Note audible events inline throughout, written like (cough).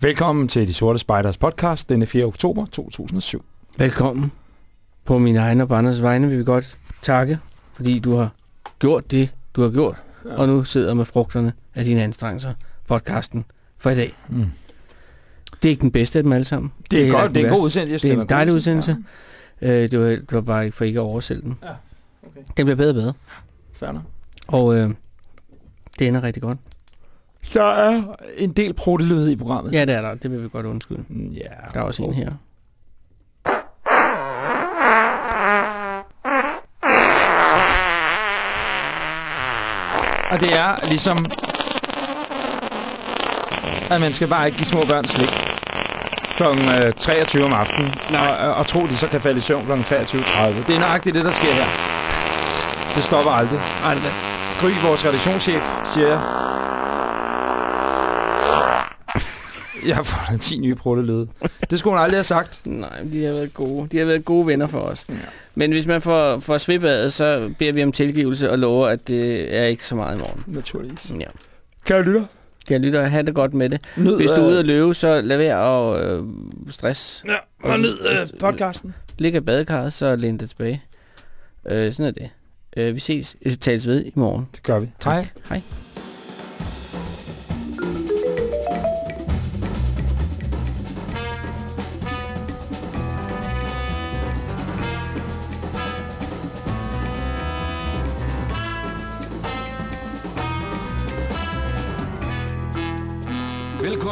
Velkommen til De Sorte Spejders podcast denne 4. oktober 2007. Velkommen. På min egen og Banders vegne vil vi godt takke, fordi du har gjort det, du har gjort, ja. og nu sidder med frugterne af dine anstrengelser. Podcasten for i dag. Mm. Det er ikke den bedste af dem alle sammen. Det er, heller godt, ikke det er en god udsendelse. Det er en dejlig udsendelse. Ja. Øh, det, var, det var bare for ikke at oversælge den. Ja, okay. Den bliver bedre og bedre. Færdig. Og øh, det ender rigtig godt. Der er en del protelyde i programmet. Ja, det er der. Det vil vi godt undskylde. Mm, ja. Der er også en her. Og det er ligesom, at man skal bare ikke give små børn slik kl. 23 om aftenen, Nej. og, og tro, de så kan falde i søvn kl. 23.30. Det er nøjagtigt det, der sker her. Det stopper aldrig. Aldrig. Gry, vores redaktionschef, siger jeg. Har fundet 10 nye protelyde. Det skulle hun aldrig have sagt. Nej, de har været gode. De har været gode venner for os. Ja. Men hvis man får, får svibadet, så beder vi om tilgivelse og lover, at det er ikke så meget i morgen. Naturligvis. Ja. Kære lytter. Jeg lytter have det godt med det. Nyd, Hvis du er øh, ude at løbe, så lad være at øh, stress. Ja, og nyd øh, podcasten. Ligg i badekarret, så læn det tilbage. Øh, sådan er det. Øh, vi ses, øh, tales ved i morgen. Det gør vi. Tak. Hej. Hej.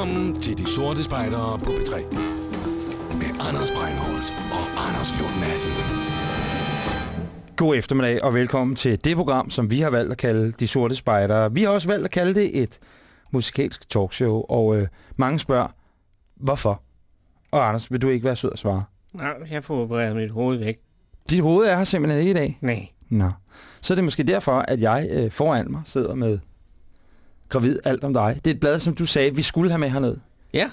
Velkommen til De Sorte Spejdere på B3. Med Anders Breinholt og Anders Lund Madsen. God eftermiddag og velkommen til det program, som vi har valgt at kalde De Sorte Spejdere. Vi har også valgt at kalde det et musikalsk talkshow, og øh, mange spørger, hvorfor? Og Anders, vil du ikke være sød at svare? Nej, jeg får opereret mit hoved væk. Dit hoved er her simpelthen ikke i dag. Nej. Nå. Så er det måske derfor, at jeg øh, foran mig sidder med Gravid Alt om dig. Det er et blad, som du sagde, vi skulle have med herned. Ja.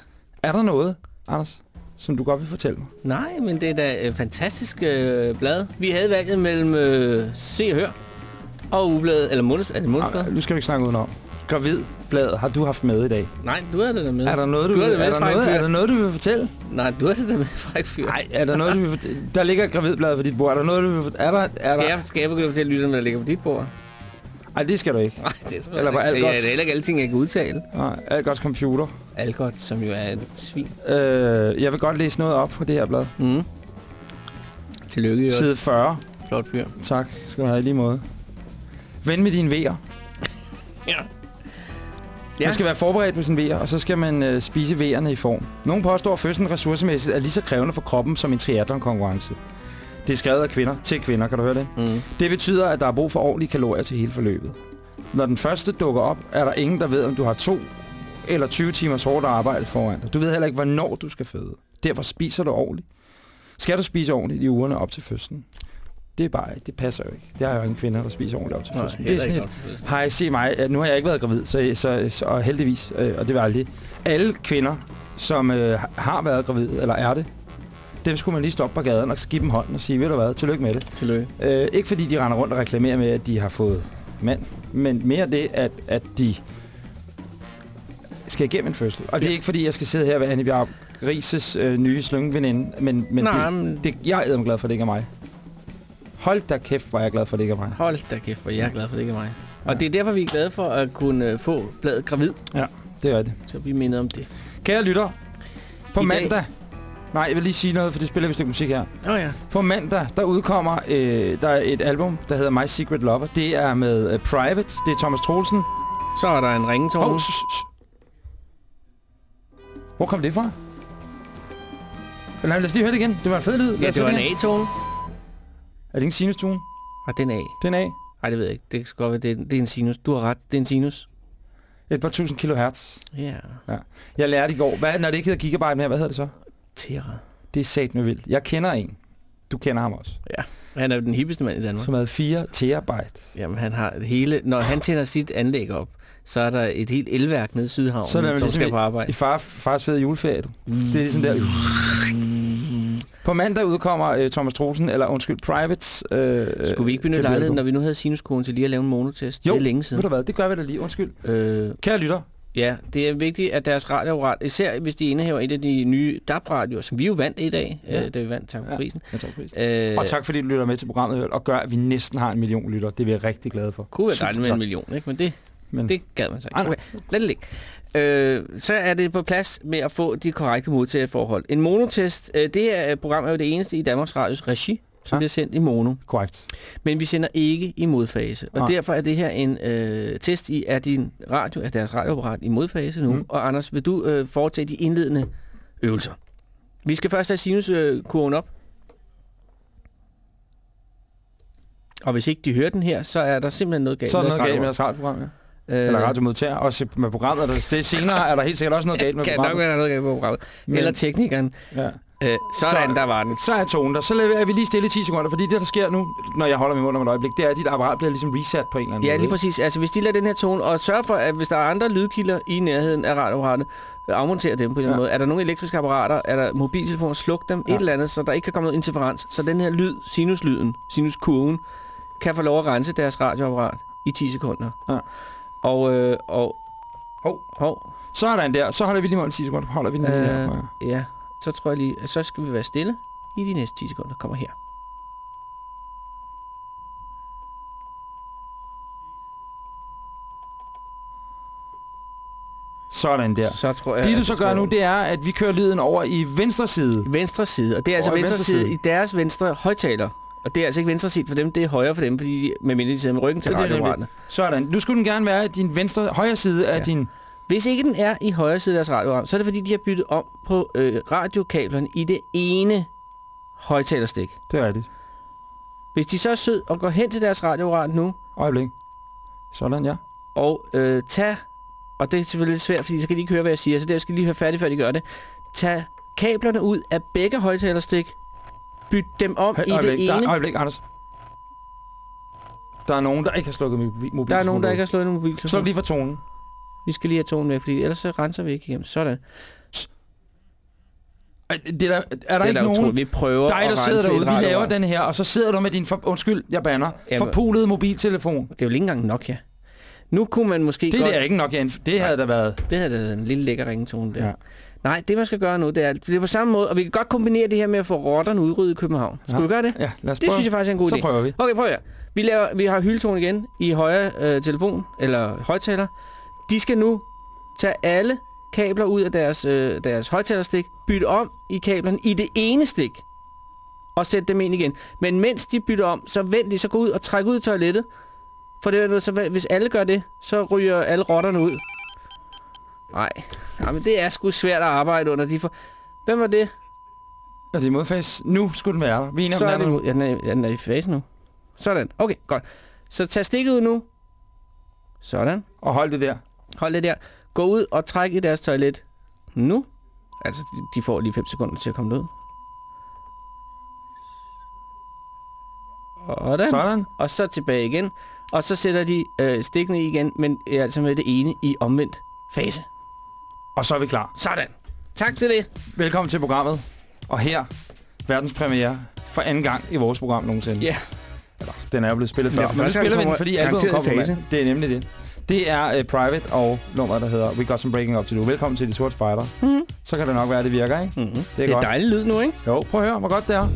Er der noget, Anders, som du godt vil fortælle mig? Nej, men det er da et fantastisk øh, blad. Vi havde valget mellem øh, Se og Hør og Ugebladet, eller måneds, er det månedsblad? Nu skal du ikke snakke udenom. Gravid bladet har du haft med i dag. Nej, du er det der med. Er der noget, du, Du vil, er med der fra en noget, er der noget, du vil fortælle? Nej, du er det der med fræk fyr. Nej, er der noget, du vil fortælle? Der ligger et gravidblad på dit bord. Er der noget, du vil fortælle? Er der, er Skal der? jeg, skal jeg begynde at fortælle lytterne, hvad der ligger på dit bord? Ej, det skal du ikke. Nej, det tror Eller jeg på ikke. det er heller ikke alle ting, jeg kan udtale. Nej, alt godt computer. Algot, som jo er et svin. Øh, jeg vil godt læse noget op på det her blad. Mm. Tillykke, jo. Side 40. Flot fyr. Tak, skal du have i lige måde. Ven med dine vejer. Ja. (laughs) Ja. Man skal være forberedt på sin vejer, og så skal man øh, spise vejerne i form. Nogle påstår, at fødslen ressourcemæssigt er lige så krævende for kroppen som en triathlon-konkurrence. Det er skrevet af kvinder til kvinder, kan du høre det? Mm. Det betyder, at der er brug for ordentlige kalorier til hele forløbet. Når den første dukker op, er der ingen, der ved, om du har to eller 20 timers hårdt arbejde foran dig. Du ved heller ikke, hvornår du skal føde. Derfor spiser du ordentligt. Skal du spise ordentligt i ugerne op til fødslen? Det er bare ikke. Det passer jo ikke. Det er jo ingen kvinder, der spiser ordentligt op til fødslen. Det er sådan et, godt. Hej, se mig. Nu har jeg ikke været gravid, så, så, så og heldigvis, øh, og det var aldrig. Alle kvinder, som øh, har været gravid, eller er det, dem skulle man lige stoppe på gaden og give dem hånden og sige, ved du hvad, tillykke med det. Tillykke. Øh, ikke fordi de render rundt og reklamerer med, at de har fået mand, men mere det, at, at de skal igennem en fødsel. Og det er Ja. ikke fordi, jeg skal sidde her ved Anne Bjarp Rises øh, nye slyngeveninde, men, men Nej, det, men det, jeg er glad for, at det ikke er mig. Hold da kæft, hvor er jeg glad for, at det ikke er mig. hold da kæft, hvor jeg er glad for, det ikke er mig. Og det er derfor, vi er glade for at kunne øh, få bladet gravid, Det er det. så vi minder om det. Kære lytter, på I dag- mandag... Nej, jeg vil lige sige noget, for det spiller vi et stykke musik her. Åh oh, ja. På mandag, der udkommer øh, der er et album, der hedder My Secret Lover. Det er med uh, Private. Det er Thomas Troelsen. Så er der en ringetone. Sh- Hvor kom det fra? Nej, lad os lige høre det igen. Det var en fed lyd. Ja, det var en. A-tone. Er det ikke en sinus-tone? Og den A. Den er Nej, det ved jeg ikke. Det skal godt være, det er, det er en sinus. Du har ret, det er en sinus. et par tusind kilohertz. Ja. Jeg lærte i går. Hvad, når det ikke hedder gigabyte mere, hvad hedder det så? Terra. Det er sat med vildt. Jeg kender en. Du kender ham også. Han er jo den hippeste mand i Danmark. Som havde 4 terabyte. Jamen, han har hele... Når han tænder sit anlæg op, så er der et helt elværk nede i Sydhavn, Så er der som ligesom skal i- på arbejde. I far, fars fede juleferie, du. Det er ligesom der. Mm. På mandag udkommer uh, Thomas Trosen, eller undskyld, Privates. Uh, Skulle vi ikke benytte lejligheden, når vi nu havde sinuskoden til lige at lave en monotest? Jo, det er længe Ved siden. du hvad, det gør vi da lige. Undskyld. Øh, Kære lytter, Ja, det er vigtigt, at deres radioapparat, især hvis de indehaver et af de nye DAB-radioer, som vi jo vandt i dag, Ja. ja. øh, da vi vandt, tak for Ja. prisen. Jeg tager prisen. Øh, Og tak fordi du lytter med til programmet, og gør, at vi næsten har en million lytter. Det er vi rigtig glade for. Kunne være dejligt med tak. en million, ikke? men det, Men det gad man så ikke. Okay, lad det ligge. Øh, så er det på plads med at få de korrekte modtagerforhold. En monotest, øh, det her øh, program er jo det eneste i Danmarks Radios regi, som Ja. bliver sendt i mono. korrekt. Men vi sender ikke i modfase. Og Nej. derfor er det her en øh, test i, er din radio, er deres radioapparat i modfase nu? Mm. Og Anders, vil du øh, foretage de indledende øvelser? Vi skal først have sinuskurven op. Og hvis ikke de hører den her, så er der simpelthen noget galt Så er der noget galt med deres radioprogram, ja. radioapparat. Eller Øh, radiomodtager. Også med programmet. Der, det senere er der helt sikkert også noget galt med (laughs) kan nok programmet. være, der noget galt med programmet. Men- Eller teknikeren. Ja. Øh, sådan, Så- der var den. Så er tonen der. Så lader vi lige stille i 10 sekunder, fordi det, der sker nu, når jeg holder min mund om et øjeblik, det er, at dit apparat bliver ligesom reset på en eller anden Ja, måde. lige præcis. Altså, hvis de lader den her tone, og sørg for, at hvis der er andre lydkilder i nærheden af radioapparatet, øh, afmontere dem på en Ja. måde. Er der nogle elektriske apparater, er der mobiltelefoner, sluk dem, Ja. et eller andet, så der ikke kan komme noget interferens. Så den her lyd, sinuslyden, sinuskurven, kan få lov at rense deres radioapparat i 10 sekunder. Ja. Og, øh, og, Hov. hov, Så er der en der. Så holder vi lige mål i 10 sekunder. Holder vi den Øh, jeg. ja, så tror jeg lige, at så skal vi være stille i de næste 10 sekunder. Kommer her. Sådan der. Så tror jeg... Det du så gør nu, det er, at vi kører lyden over i venstre side. Venstre side, og det er altså venstre, venstre side, side. i deres venstre højtaler. Og det er altså ikke venstre side for dem, det er højre for dem, fordi de, medmindre de sidder med ryggen til radioapparatet. Sådan. Nu skulle den gerne være din venstre, højre side af Ja. din... Hvis ikke den er i højre side af deres radioapparat, så er det fordi, de har byttet om på øh, radiokablerne i det ene højtalerstik. Det er rigtigt. Hvis de så er sød og går hen til deres radioapparat nu, Øjeblik. Sådan, ja. og øh, tag, og det er selvfølgelig lidt svært, fordi så kan de ikke høre, hvad jeg siger, så det skal lige høre færdigt, før de gør det. Tag kablerne ud af begge højtalerstik, byt dem om Hey, i det øjeblik. Der, ene. øjeblik, Anders. Der er nogen, der ikke har slukket min mobil. Der er nogen, der ikke har en mobiltelefon. Sluk lige for tonen. Vi skal lige have tonen væk, fordi ellers så renser vi ikke igennem. Sådan. Det er der, er der det er ikke da nogen... utroligt. Vi prøver Dig, at der sidder derude, vi laver den her, og så sidder du med din, for, undskyld, jeg banner, Jamen- forpulede mobiltelefon. Det er jo ikke engang Nokia. Nu kunne man måske Det godt... er ikke nok, Jan. Det havde der været. Det havde da været en lille lækker ringetone der. Ja. Nej, det man skal gøre nu, det er, det er på samme måde, og vi kan godt kombinere det her med at få rotterne udryddet i København. Skal Ja. vi gøre det? Ja, lad os Det prøve. synes jeg faktisk er en god Så idé. prøver vi. Okay, prøv at. Vi, laver, vi har hyldetone igen i højre øh, telefon, eller højtaler. De skal nu tage alle kabler ud af deres, øh, deres højtalerstik, bytte om i kablerne i det ene stik, og sætte dem ind igen. Men mens de bytter om, så vent lige, så gå ud og træk ud i toilettet. For det er så hvis alle gør det, så ryger alle rotterne ud. Nej, men det er sgu svært at arbejde under. De for... Hvem var det? Er det modfase? Nu skulle den være. Vi er Så den er det nu. Ja, den er, den er i fase nu. Sådan. Okay, godt. Så tag stikket ud nu. Sådan. Og hold det der. Hold det der. Gå ud og træk i deres toilet. Nu. Altså, de, får lige 5 sekunder til at komme ud. Sådan. Sådan. Og så tilbage igen. Og så sætter de øh, stikkene i igen, men altså med det ene i omvendt fase. Og så er vi klar. Sådan. Tak til det. Velkommen til programmet. Og her, verdenspremiere for anden gang i vores program nogensinde. Ja. Eller, den er jo blevet spillet Ja, før. for Men gang spiller vi den, fordi albumet kommer fase. Det er nemlig det. Det er uh, Private og nummeret, der hedder We Got Some Breaking Up To Do. Velkommen til De Sorte Spejder. Mm-hmm. Så kan det nok være, det virker, ikke? Mm-hmm. Det, er det er godt. dejlig lyd nu, ikke? Jo, prøv at høre, hvor godt det er.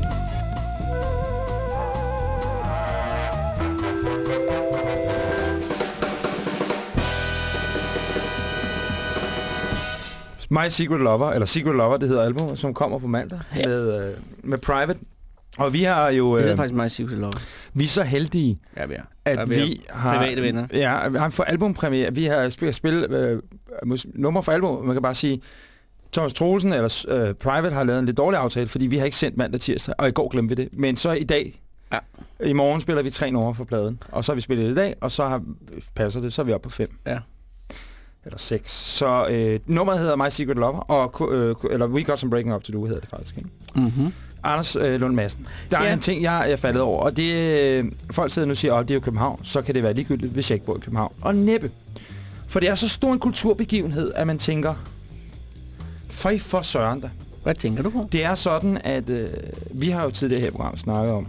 My Secret Lover, eller Secret Lover, det hedder album, som kommer på mandag Ja. med, øh, med Private. Og vi har jo, Det øh, er faktisk meget Secret Love. vi er så heldige, Ja, vi er. at Ja, vi, vi har... private venner. Ja, vi har for albumpremiere. Vi har spillet spil, øh, nummer for album. Man kan bare sige, Thomas Troelsen eller øh, Private har lavet en lidt dårlig aftale, fordi vi har ikke sendt mandag tirsdag, og i går glemte vi det. Men så i dag, Ja. i morgen spiller vi tre numre for pladen, og så har vi spillet det i dag, og så har, passer det, så er vi oppe på fem. Ja. Eller seks. Så øh, nummeret hedder My Secret Lover, og, øh, eller We Got Some Breaking Up To Do hedder det faktisk. Ikke? Mm-hmm. Anders øh, Lund Madsen. Der er Ja. en ting, jeg er faldet over, og det øh, folk sidder nu og siger, at det er jo København, så kan det være ligegyldigt, hvis jeg ikke bor i København. Og næppe. For det er så stor en kulturbegivenhed, at man tænker, for I for søren da. Hvad tænker du på? Det er sådan, at øh, vi har jo tidligere her i programmet snakket om,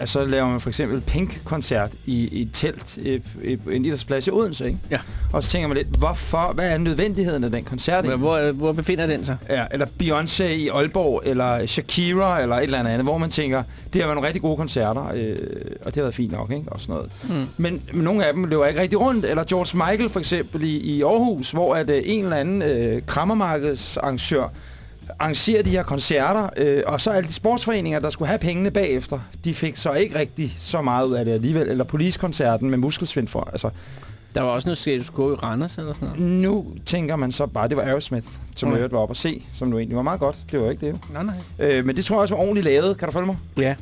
altså laver man for eksempel Pink-koncert i, i et telt i, i, i en idrætsplads i Odense, ikke? Ja. Og så tænker man lidt, hvorfor, hvad er nødvendigheden af den koncert? Hvor, hvor, hvor befinder den sig? Ja, eller Beyoncé i Aalborg, eller Shakira, eller et eller andet andet, hvor man tænker, det har været nogle rigtig gode koncerter, øh, og det har været fint nok, ikke? Og sådan noget. Mm. Men, men nogle af dem løber ikke rigtig rundt. Eller George Michael for eksempel i, i Aarhus, hvor at, øh, en eller anden øh, krammermarkedsarrangør arrangerer de her koncerter, øh, og så alle de sportsforeninger, der skulle have pengene bagefter, de fik så ikke rigtig så meget ud af det alligevel. Eller policekoncerten med muskelsvind for. Altså, Der var også noget status quo i Randers eller sådan noget. nu tænker man så bare, det var Aerosmith, som Okay. okay. var op at se, som nu egentlig var meget godt. Det var ikke det jo. Nej, nej. Øh, men det tror jeg også var ordentligt lavet. Kan du følge mig? Ja.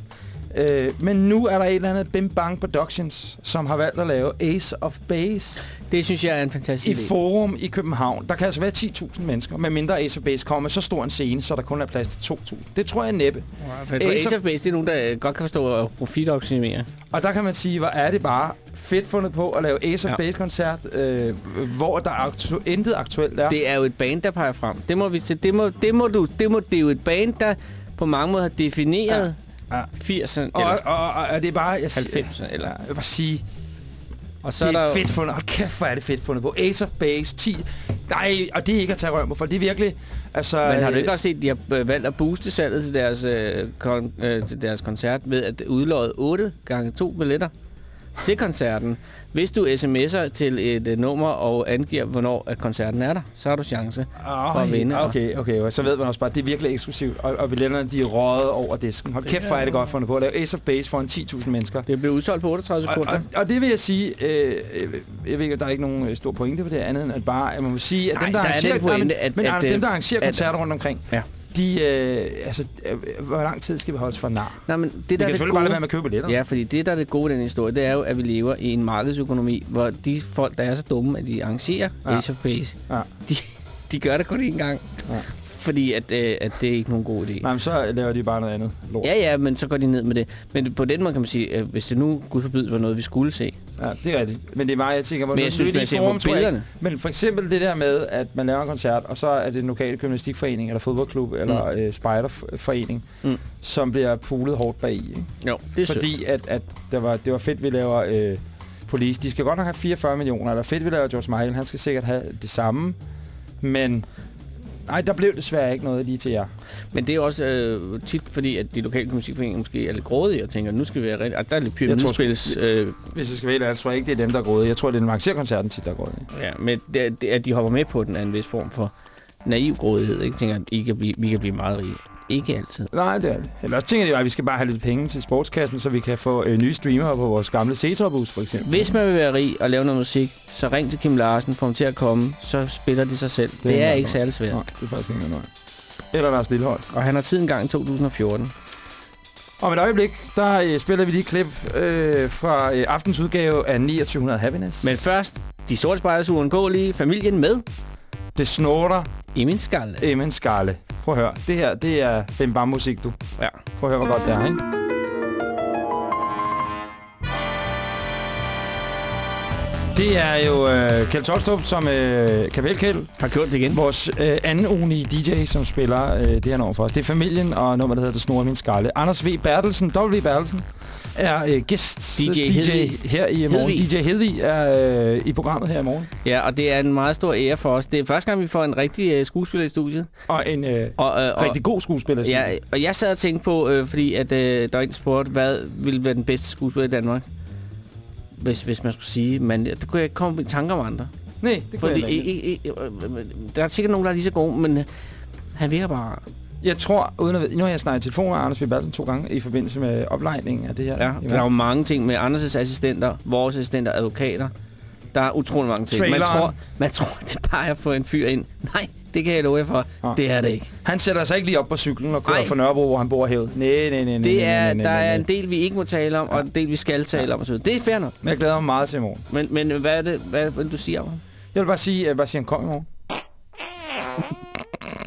Øh, men nu er der et eller andet Bim Bang Productions, som har valgt at lave Ace of Base Det synes jeg er en fantastisk i idé. Forum i København. Der kan altså være 10.000 mennesker, med mindre Ace of Base kommer med så stor en scene, så der kun er plads til 2.000. Det tror jeg næppe. For jeg tror, Ace Ace of- Base, det er nogen, der øh, godt kan forstå at profitoptimere. Og der kan man sige, hvor er det bare fedt fundet på at lave Ace of Ja. Base-koncert, øh, hvor der aktu- intet aktuelt er. Det er jo et band, der peger frem. Det må vi se. Det må, det må du. Det må det er jo et band, der på mange måder har defineret Ja. 80'erne og, eller og, og, og, det er bare... Jeg, siger- 90'erne. Eller, Jeg vil bare sige, og så det er er der fedt fundet. Hold kæft, hvor er det fedt fundet på. Ace of Base, 10... Nej, og det er ikke at tage røven på, for det er virkelig... Altså, Men har du øh, ikke også set, at de har øh, valgt at booste salget til deres, øh, kon, øh, til deres koncert ved at udlåde 8 gange 2 billetter til koncerten? Hvis du sms'er til et øh, nummer og angiver, hvornår at koncerten er der, så har du chance. Ej, for at vinde, og- Okay, okay, og så ved man også bare, at det er virkelig eksklusivt, og, og billetterne de er røget over disken. Hold kæft, hvor er det godt fundet på at lave Ace of Base for en 10.000 mennesker. Det blev udsolgt på 38 Og, sekunder. og, og det vil jeg sige, øh, øh, jeg ved ikke, der er ikke nogen øh, stor pointe på det andet, end at bare, at man må sige, at Nej, dem, der der er arrangerer, pointe, Nej, men- at- men at, øh, dem, der arrangerer at- koncerter rundt omkring, Ja. De, øh, altså, øh, hvor lang tid skal vi holdes for nar? Nej, men det Vi der kan er det selvfølgelig bare lade være med at købe billetter. Ja, fordi det, der er det gode i den historie, det er jo, at vi lever i en markedsøkonomi, hvor de folk, der er så dumme, at de arrangerer ja. Ace of Base, Ja. de, de gør det kun én gang. Ja. Fordi at, øh, at det er ikke nogen god idé. Nej, men så laver de bare noget andet lort. Ja, ja, men så går de ned med det. Men på den måde kan man sige, at hvis det nu, gud forbyde, var noget, vi skulle se. Ja, det er rigtigt. Men det er meget, jeg tænker... hvor Men jeg noget synes, man ser forum, på billederne. Men for eksempel det der med, at man laver en koncert, og så er det den lokale gymnastikforening, eller fodboldklub, eller øh, spejderforening, Mm. som bliver pulet hårdt bag i. Ikke? Jo, det er sødt. Fordi at, at det, var, det var fedt, vi laver øh, police. De skal godt nok have 44 millioner, eller fedt, vi laver George Michael. Han skal sikkert have det samme. Men nej, der blev desværre ikke noget lige til jer. Men det er også øh, tit, fordi at de lokale musikforeninger måske er lidt grådige og tænker, nu skal vi være rigtig... Og der er lidt Jeg pyramidespils... Øh, Hvis jeg skal vælge, jeg tror ikke, det er dem, der er gået. Jeg tror, det er den arrangerkoncerten tit, der er gået. ja, men det, er- det, at de hopper med på den er en vis form for naiv grådighed. Ikke? Tænker, at I kan blive, vi kan blive meget rige. Ikke altid. Nej, det er det. Eller også tænker bare, at vi skal bare have lidt penge til sportskassen, så vi kan få øh, nye streamere på vores gamle C-Top-bus, for eksempel. Hvis man vil være rig og lave noget musik, så ring til Kim Larsen, få ham til at komme, så spiller de sig selv. Det, det er meget ikke særlig svært. Nej, det er faktisk ikke noget. Eller Lars Lillehold. Og han har tid engang i 2014. Om et øjeblik, der øh, spiller vi lige klip øh, fra øh, aftens udgave af 2900 Happiness. Men først, de sorte spejders uundgåelige familien med det snorter i min skalle. Emin Skarle. Prøv at høre. Det her, det er Bim Bam musik, du. Ja. Prøv at høre, hvor godt det er, ikke? Det er jo øh, Kjeld Tolstrup som øh, kapelkæld. Har gjort det igen. Vores øh, anden ugenlige DJ, som spiller øh, det her nummer for os. Det er familien og nummer, der hedder Det Snor Min Skalle. Anders V. Bertelsen, W. Bertelsen, er øh, gæst DJ Hedvig. her i morgen. Hedvig. DJ Hedvig er øh, i programmet her i morgen. Ja, og det er en meget stor ære for os. Det er første gang, vi får en rigtig uh, skuespiller i studiet. Og en øh, Og, uh, rigtig god skuespiller. Ja, og jeg sad og tænkte på, øh, fordi at, øh, der er en spurgte, hvad ville være den bedste skuespiller i Danmark? Hvis, hvis man skulle sige, men der kunne jeg ikke komme i tanker om andre. Nej, det kunne Fordi, jeg ikke. i, i, i, øh, der er sikkert nogen, der er lige så gode, men øh, han virker bare... Jeg tror, uden at vide, nu har jeg snakket i telefon med Anders. Bertelsen to gange i forbindelse med oplejningen af det her. Ja, der er jo mange ting med Anders' assistenter, vores assistenter, advokater. Der er utrolig mange ting. Man tror, man tror, det er bare at få en fyr ind. Nej, det kan jeg love jer for. Ja. Det er det ikke. Han sætter sig ikke lige op på cyklen og kører Ej. fra Nørrebro, hvor han bor hævet. Nej, nej, nej, nej. Det er, der er en del, vi ikke må tale om, og en del, vi skal tale om. Og så det er fair nok. Men jeg glæder mig meget til i morgen. Men, men hvad er det, hvad vil du sige om ham? Jeg vil bare sige, at bare sige, at han kom i morgen. (laughs)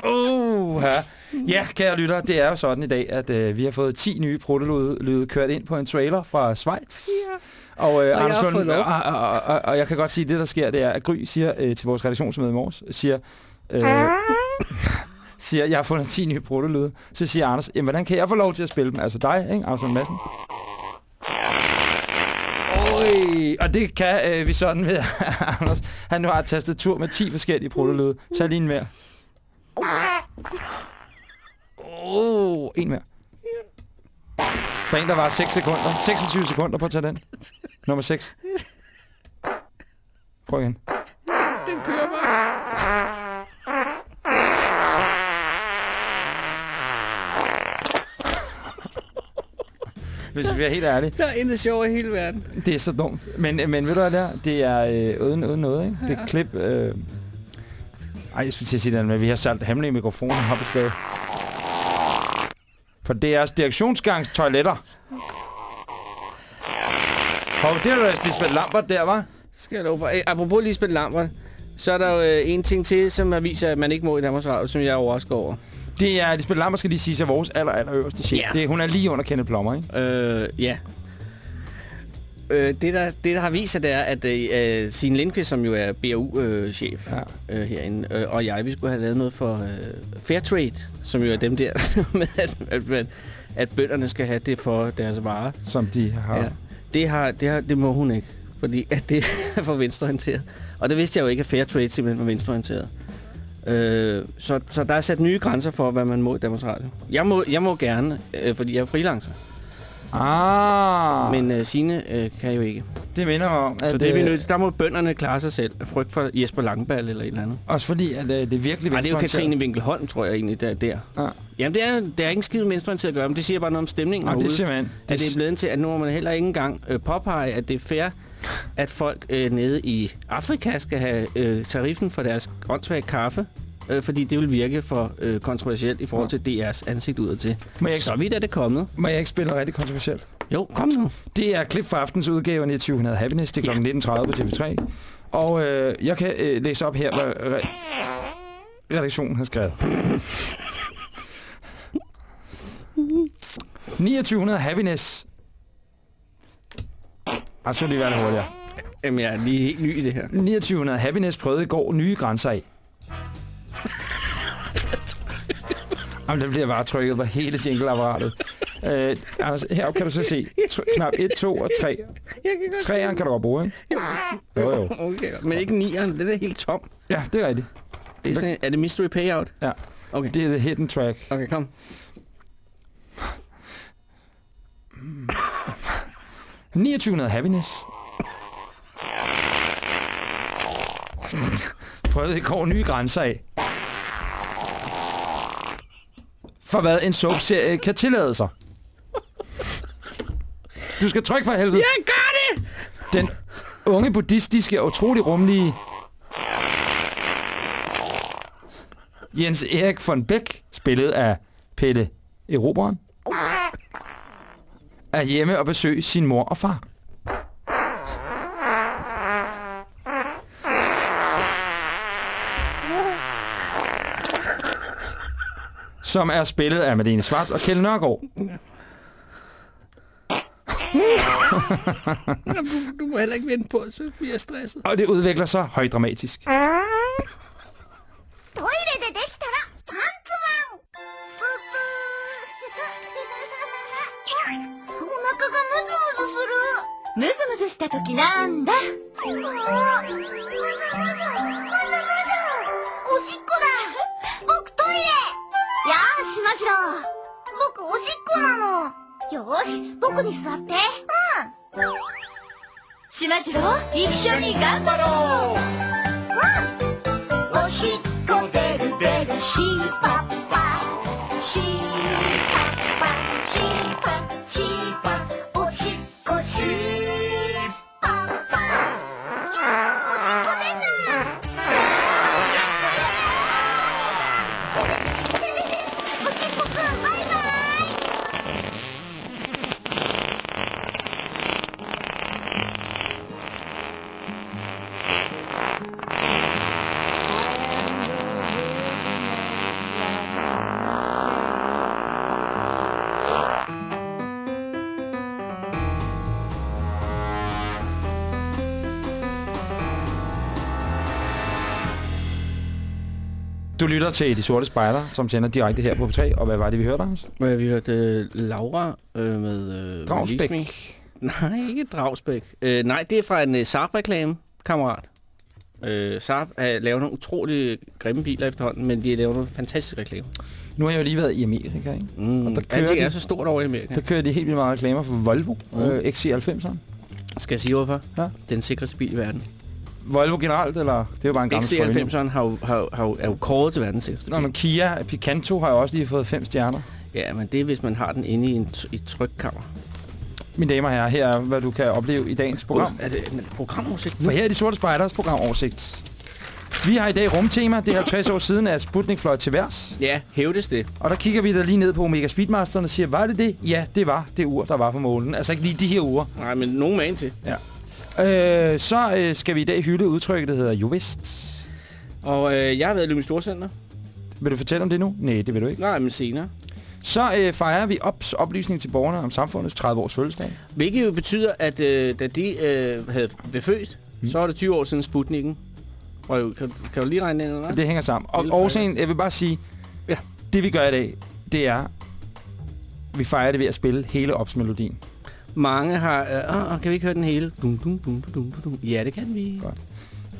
Uh, ja. (laughs) ja, kære lytter, det er jo sådan i dag, at øh, vi har fået 10 nye protelyde lyde kørt ind på en trailer fra Schweiz. Ja. Og, øh, jeg Anders har Lund, og, og, og, og, og jeg kan godt sige, at det der sker, det er, at Gry siger øh, til vores redaktionsmøde i morges, siger, øh, (laughs) siger, jeg har fundet 10 nye protelyde. Så siger Anders, jamen hvordan kan jeg få lov til at spille dem? Altså dig, ikke? Anders Lund Madsen. Oj, og det kan øh, vi sådan ved, (laughs) Anders. Han nu har et tastatur med 10 forskellige protelyde. Tag lige en mere. Oh, en mere. Der er en, der var 6 sekunder. 26 sekunder på at tage den. Nummer 6. Prøv igen. Den kører bare. Hvis vi er helt ærlige. Der er intet sjov i hele verden. Det er så dumt. Men, men ved du hvad der? Det er øh, uden, uden noget, ikke? Det er klip... Øh... Ej, jeg skulle til at sige det, men vi har sat hemmelige mikrofoner op i stedet. For deres direktionsgangs toiletter. Hov, det er da Lisbeth Lambert der, var. Skal jeg love for. Apropos Lisbeth Lambert, så er der jo øh, en ting til, som er viser, at man ikke må i Danmarks Radio, som jeg er overrasket over. Det er Lisbeth Lambert, skal lige sige, er vores aller, aller øverste chef. Ja. Det, hun er lige under Kenneth Plummer, ikke? Øh, ja. Øh, det, der, det, der har vist sig, det er, at øh, Signe Lindqvist, som jo er BAU-chef Ja. øh, øh, herinde, øh, og jeg, vi skulle have lavet noget for øh, Fairtrade, som jo er dem der, (laughs) med at, at, at, at bønderne skal have det for deres varer. Som de har... Ja. Det, har, det, har, det må hun ikke, fordi at det er for venstreorienteret. Og det vidste jeg jo ikke, at Fairtrade simpelthen var venstreorienteret. Øh, så, så der er sat nye grænser for, hvad man må i Danmarks Radio. Jeg må, jeg må gerne, øh, fordi jeg er freelancer. Ah, men øh, Signe øh, kan jo ikke. det minder mig om, at... Så det er vi øh, nødt til. Der må bønderne klare sig selv. Frygt for Jesper Langball eller et eller andet. Også fordi, at øh, det er virkelig Nej, det er jo. Katrine Winkelholm, tror jeg egentlig, der er der. Ja. Jamen, det er, det er ikke en skid venstreorienteret at gøre, men det siger bare noget om stemningen Og det er simpelthen... at det er blevet til, at nu må man heller ikke engang øh, påpege, at det er fair, at folk øh, nede i Afrika skal have øh, tariffen for deres åndssvage kaffe, øh, fordi det vil virke for øh, kontroversielt i forhold til DR's ansigt udad til. Må jeg ikke- Så vidt er det kommet. Må jeg ikke spille noget rigtig kontroversielt? Jo, kom nu. Det er klip fra aftens udgave af 2000 Happiness. Det er kl. 19.30 på TV3. Og øh, jeg kan øh, læse op her, hvad re- redaktionen har skrevet. 2900 Happiness. Ej, så vil lige være lidt hurtigere. Jamen, jeg er lige helt ny i det her. 2900 Happiness prøvede i går nye grænser af. Jamen, det bliver bare trykket på hele jingleapparatet. Øh, Anders, heroppe kan du så se knap 1, 2 og 3. Jeg kan godt Træeren kan du godt bruge, ikke? Jo, jo. Okay, men ikke nieren. Det er helt tom. Ja, det er rigtigt. Det er, sådan, er det mystery payout? Ja. Okay, Det er the hidden track. okay kom. Mm. 2900 Happiness. Prøvede i går nye grænser af. For hvad en soapserie kan tillade sig. Du skal trykke for helvede. Jeg gør det! Den unge buddhistiske og utrolig rumlige Jens Erik von Beck, spillet af Pelle Eroberen, er hjemme og besøge sin mor og far. Som er spillet af Malene Schwartz og Kjell Nørgaard. Jamen, Du, du må heller ikke vente på, at så bliver jeg stresset. Og det udvikler sig højdramatisk. トイレでできた おしっこなの。よーし僕に座って。うん。しまじろう一緒に頑張ろう。おしっこ出る出るシーパッパ。シーパッパシーパッシーパ。ッ lytter til De Sorte Spejder, som sender direkte her på P3. Og hvad var det, vi hørte, Anders? Vi hørte øh, Laura øh, med Me. Dragsbæk. Nej, ikke Dragsbæk. Øh, nej, det er fra en uh, Saab-reklame, kammerat. Øh, Saab uh, laver nogle utrolig grimme biler efterhånden, men de laver nogle fantastiske reklamer. Nu har jeg jo lige været i Amerika, ikke? Mm, Og der kører de- er så stort over i Amerika. Der kører de helt vildt meget reklamer for Volvo mm. øh, XC90'eren. Skal jeg sige hvorfor? Ja. Den sikreste bil i verden. Volvo generelt, eller? Det er jo bare en gammel sprøjte. XC90'eren har, jo- har, har, er jo kåret til verdens sikreste Nå, men Kia Picanto har jo også lige fået fem stjerner. Ja, men det er, hvis man har den inde i, en, i et trykkammer. Mine damer og herrer, her er, hvad du kan opleve i dagens program. Er det en programoversigt? For her er de sorte spejders programoversigt. Vi har i dag rumtema. Det er 50 år siden, at Sputnik fløj til værs. Ja, hævdes det. Og der kigger vi da lige ned på Omega Speedmasteren og siger, var det det? Ja, det var det ur, der var på målen. Altså ikke lige de her uger. Nej, men nogen man til. Øh, så øh, skal vi i dag hylde udtrykket, der hedder jovist. Og øh, jeg har været i Lyngby Storcenter. Vil du fortælle om det nu? Nej, det vil du ikke. Nej, men senere. Så øh, fejrer vi ops oplysning til borgerne om samfundets 30 års fødselsdag. Hvilket jo betyder, at øh, da de øh, havde blev født, mm. så var det 20 år siden Sputniken. Og jo, kan, kan du lige regne den, eller hvad? Det hænger sammen. Og årsagen, jeg vil bare sige, Ja. det vi gør i dag, det er, vi fejrer det ved at spille hele ops-melodien. Mange har... Øh, åh, kan vi ikke høre den hele? Dum, dum, dum, dum, dum. Ja, det kan vi. Godt.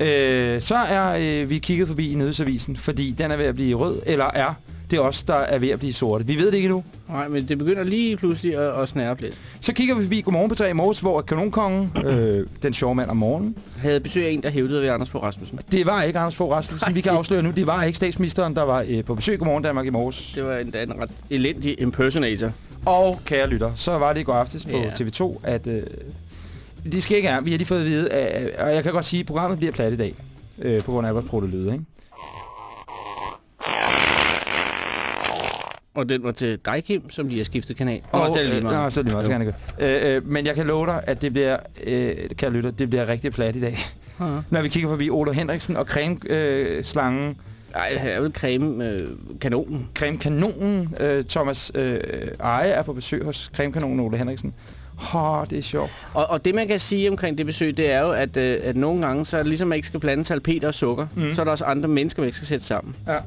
Øh, så er øh, vi kigget forbi i Nødsavisen, fordi den er ved at blive rød, eller er det os, der er ved at blive sorte. Vi ved det ikke endnu. Nej, men det begynder lige pludselig at, at snære lidt. Så kigger vi forbi Godmorgen på 3 i morges, hvor kanonkongen, øh, den sjove mand om morgenen, Havde besøg af en, der hævdede ved Anders Fogh Rasmussen. det var ikke Anders Fogh Rasmussen. Vi kan afsløre nu, det var ikke statsministeren, der var øh, på besøg i Godmorgen Danmark i morges. Det var endda en ret elendig impersonator. Og kære lytter, så var det i går aftes på Ja. TV2, at øh, det skal ikke være. Vi har lige fået at vide, at, og jeg kan godt sige, at programmet bliver plat i dag. Øh, på grund af, hvor prøvet lyde, ikke? Og den var til dig, Kim, som lige har skiftet kanal. Og, så er det lige meget. nå, så er det lige meget. Øh, øh, men jeg kan love dig, at det bliver, øh, kære lytter, det bliver rigtig plat i dag. Ja. Når vi kigger forbi Olof Henriksen og creme-slangen, øh, slangen, Ej, er vel creme øh, kanonen. creme-kanonen, øh, Thomas øh, Eje er på besøg hos creme-kanonen Ole Henriksen. Åh, det er sjovt. Og, og det, man kan sige omkring det besøg, det er jo, at, øh, at nogle gange, så er det ligesom, man ikke skal blande salpeter og sukker. Mm. Så er der også andre mennesker, man ikke skal sætte sammen. Ja.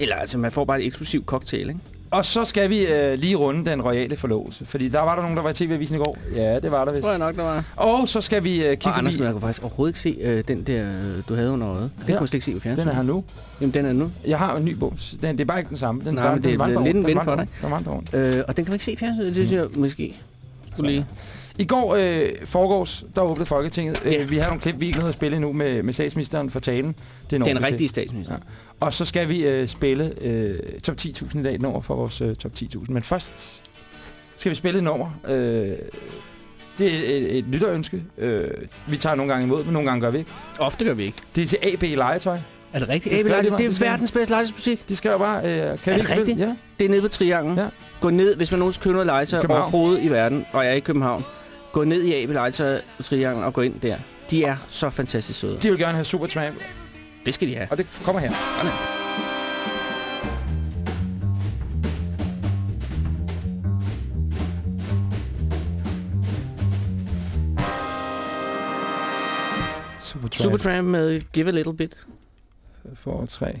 Eller altså, man får bare et eksklusivt cocktail, ikke? Og så skal vi øh, lige runde den royale forlovelse, fordi der var der nogen, der var i TV-avisen i går. Ja, det var der vist. Tror jeg nok, der var. Og så skal vi øh, kigge Og Anders, men jeg kunne faktisk overhovedet ikke se øh, den der, øh, du havde under øjet. Den Ja. kunne jeg slet ikke se på fjernsynet. Den er her nu. Jamen, den er nu. Jeg har en ny bog. Den, det er bare ikke den samme. Den, Nej, var- men den det er lidt en ven Den for dig. Den vandrer rundt. Øh, og den kan man ikke se i fjernsynet. Det synes jeg måske skulle lige. I går øh, foregårs, der åbnede Folketinget. Ja. Øh, vi har nogle klip, vi ikke nåede at spille endnu med, med statsministeren for talen. Det er Den rigtige statsminister. Ja. Og så skal vi øh, spille øh, top 10.000 i dag, et nummer for vores øh, top 10.000. Men først skal vi spille et nummer. Øh, det er et, et lytterønske. Øh, vi tager nogle gange imod, men nogle gange gør vi ikke. Ofte gør vi ikke. Det er til AB Legetøj. Er det rigtigt? Det Det, det, er de. verdens bedste legetøjsbutik. De skrev bare, øh, kan vi det ikke spille? rigtigt? Ja. Det er nede på Trianglen. Ja. Gå ned, hvis man nogensinde køber noget legetøj overhovedet i verden, og jeg er i København. Gå ned i AB Legetøj på Trianglen og gå ind der. De er så fantastisk søde. De vil gerne have Supertramp, Det skal de have. og det kommer her. Sådan. Supertramp. Supertramp med Give a Little Bit. For tre.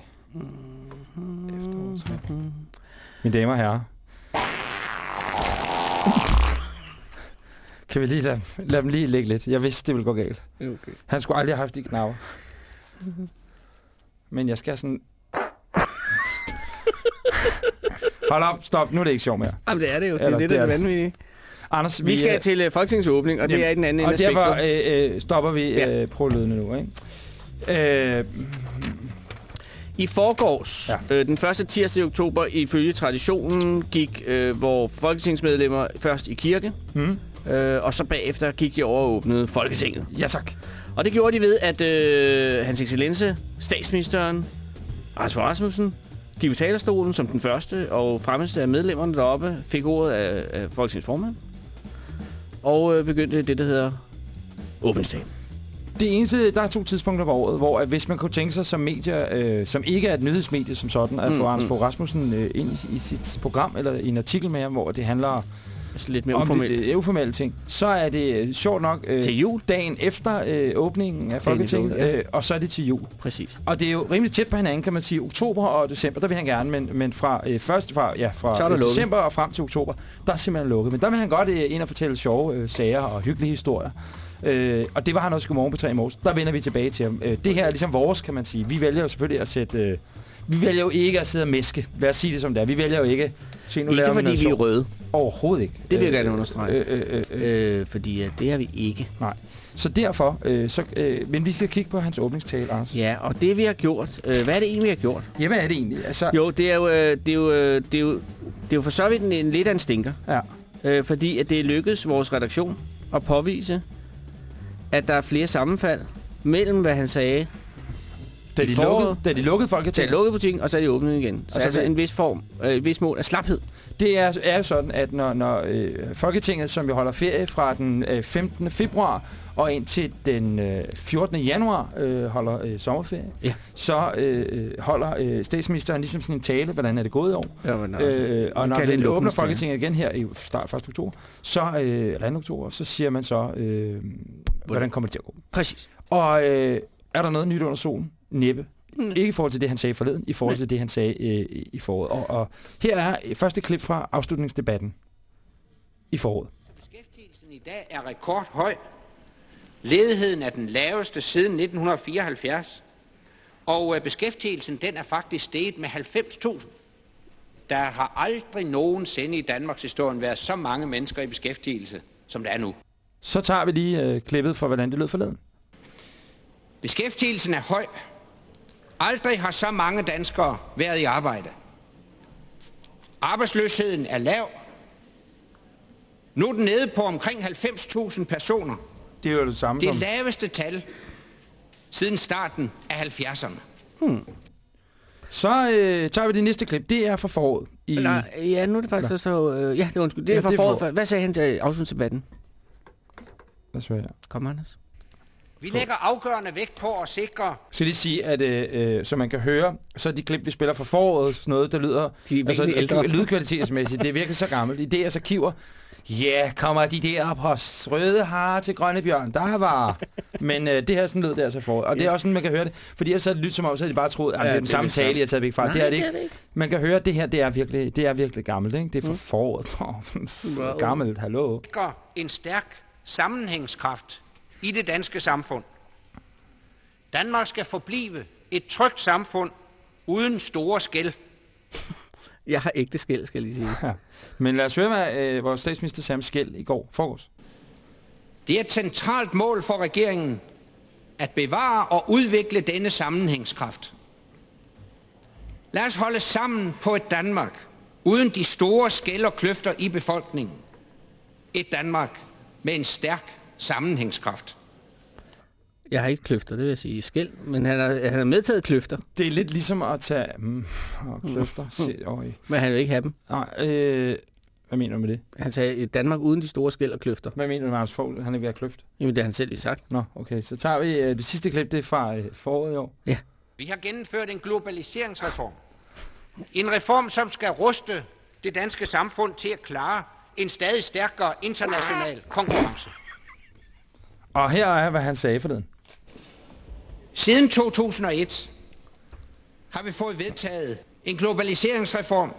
Efterår tre. Mine damer og herrer. Kan vi lige lade, lade dem lige ligge lidt? Jeg vidste, det ville gå galt. Okay. Han skulle aldrig have haft de knapper. Men jeg skal sådan... Hold op, stop. Nu er det ikke sjovt mere. Jamen, det er det jo. Det er Eller, det, der er det. vanvittigt. Anders, Vi skal øh, til uh, Folketingets åbning, og det Jamen, er i den anden ende Og derfor øh, øh, stopper vi Ja. øh, prolydene nu, ikke? Øh, I forgårs, Ja. øh, den første tirsdag i oktober, ifølge traditionen, gik øh, hvor folketingsmedlemmer først i kirke, hmm? øh, og så bagefter gik de over og åbnede Folketinget. Ja, tak. Og det gjorde de ved, at øh, hans excellence, statsministeren, Anders Rasmussen, gik på talerstolen som den første og fremmeste af medlemmerne deroppe, fik ordet af, af Folketingets formand, og øh, begyndte det, der hedder åbningsdagen. Det eneste, der er to tidspunkter på året, hvor at hvis man kunne tænke sig som medier, øh, som ikke er et nyhedsmedie som sådan, at Mm, få Anders mm. Fogh Rasmussen øh, ind i, i sit program, eller i en artikel med ham, hvor det handler Altså lidt mere om uformelt. det, øh, uformelle ting, så er det øh, sjovt nok øh, Til jul. dagen efter øh, åbningen af Folketinget, efter, ja. øh, og så er det til jul. Præcis. Og det er jo rimelig tæt på hinanden, kan man sige. Oktober og december, der vil han gerne, men, men fra øh, først fra, ja, fra øh, lukket. december og frem til oktober, der er simpelthen lukket. Men der vil han godt øh, ind og fortælle sjove øh, sager og hyggelige historier. Øh, og det var han også i Godmorgen på 3 i morges. Der vender vi tilbage til ham. Øh, det her er ligesom vores, kan man sige. Vi vælger jo selvfølgelig at sætte... Øh, vi vælger jo ikke at sidde og meske. Lad os sige det som det er. Vi vælger jo ikke... Se, nu Ikke fordi vi er røde. Overhovedet ikke. Det vil jeg Øh, gerne understrege. Øh, øh, øh, øh. Øh, fordi øh, det er vi ikke. Nej. Så derfor... Øh, så, øh, men vi skal kigge på hans åbningstale, Anders. Ja, og det vi har gjort. Øh, hvad er det egentlig, vi har gjort? Ja, hvad er det egentlig? Altså, Jo, det er jo, øh, det er jo, øh, det er jo, det er jo for så vidt en, en lidt af en stinker. Ja. Øh, fordi at det lykkedes vores redaktion at påvise, at der er flere sammenfald mellem, hvad han sagde, Da de, foråret- lukkede, da de lukkede til at Folketinget, lukke butikken, og så er de åbnet igen. Så Og så altså det- en vis form, øh, et vis mål af slaphed. det er, er jo sådan, at når, når øh, Folketinget, som jo holder ferie fra den øh, 15. februar og indtil den øh, 14. januar øh, holder øh, sommerferie, Ja. så øh, holder øh, statsministeren ligesom sådan en tale, hvordan er det gået i år. Ja, men, Øh, og når en vi åbner. Folketinget igen her i start 1. oktober, så, øh, eller 2. oktober, så siger man så, øh, hvordan kommer det til at gå. Præcis. Og øh, er der noget nyt under solen? Næppe. Mm. Ikke i forhold til det, han sagde forleden, i forhold Nej. til det, han sagde øh, i- foråret. Og, og her er første klip fra afslutningsdebatten i foråret. Beskæftigelsen i dag er rekordhøj. Ledigheden er den laveste siden 1974. Og øh, beskæftigelsen den er faktisk steget med 90.000. Der har aldrig nogensinde i Danmarks historie været så mange mennesker i beskæftigelse, som der er nu. Så tager vi lige øh, klippet for, hvordan det lød forleden. Beskæftigelsen er høj. Aldrig har så mange danskere været i arbejde. Arbejdsløsheden er lav. Nu er den nede på omkring 90.000 personer. Det er jo det samme Det som... laveste tal siden starten af 70'erne. Så øh, tager vi det næste klip. Det er fra foråret. I... Nej, ja, nu er det faktisk der står... Øh, ja, det er undskyld. Det er Ja, fra det er foråret. for-. Hvad sagde han til afslutningsdebatten? Os høre her. Kom, Anders. Vi lægger afgørende vægt på at sikre skal lige sige, at øh, øh, som man kan høre, så er de klip, vi spiller fra foråret, sådan noget, der lyder... De er virkelig ældre. Lydkvalitetsmæssigt, det er virkelig så gammelt. I det, så kiver... Ja, kommer de der på røde har til grønne bjørn, der var... Men øh, det her sådan lød det altså foråret. Og det er også sådan, man kan høre det. Fordi havde det lyttet som om, så havde de bare troet, at Ja, det er den det samme tale, jeg har taget væk fra. Nej, det er det det er ikke. det ikke. Man kan høre, at det her, det er virkelig, det er virkelig gammelt, ikke? Det er fra Mm. foråret. (laughs) Gammelt, hallo. en stærk sammenhængskraft i det danske samfund. Danmark skal forblive et trygt samfund uden store skæld. (laughs) Jeg har ægte skæld, skal jeg lige sige. Ja. Men lad os høre, hvad øh, vores statsminister sagde om skæld i går. Forgårs. Det er et centralt mål for regeringen at bevare og udvikle denne sammenhængskraft. Lad os holde sammen på et Danmark uden de store skæld og kløfter i befolkningen. Et Danmark med en stærk sammenhængskraft. Jeg har ikke kløfter, det vil jeg sige. Skæld, men han har, han har medtaget kløfter, Det er lidt ligesom at tage... Mm, og kløfter. Se, øj. men han vil ikke have dem. Nej, øh, hvad mener du med det? Han sagde, Danmark uden de store skæld og kløfter. Hvad mener du med Anders Fogh? Han er ved at kløft. Jamen, det har han selv lige sagt. Nå, okay. Så tager vi øh, det sidste klip, det er fra øh, foråret i år. Vi har gennemført en globaliseringsreform. En reform, som skal ruste det danske samfund til at klare en stadig stærkere international konkurrence. Og her er, hvad han sagde forleden. Siden 2001 har vi fået vedtaget en globaliseringsreform.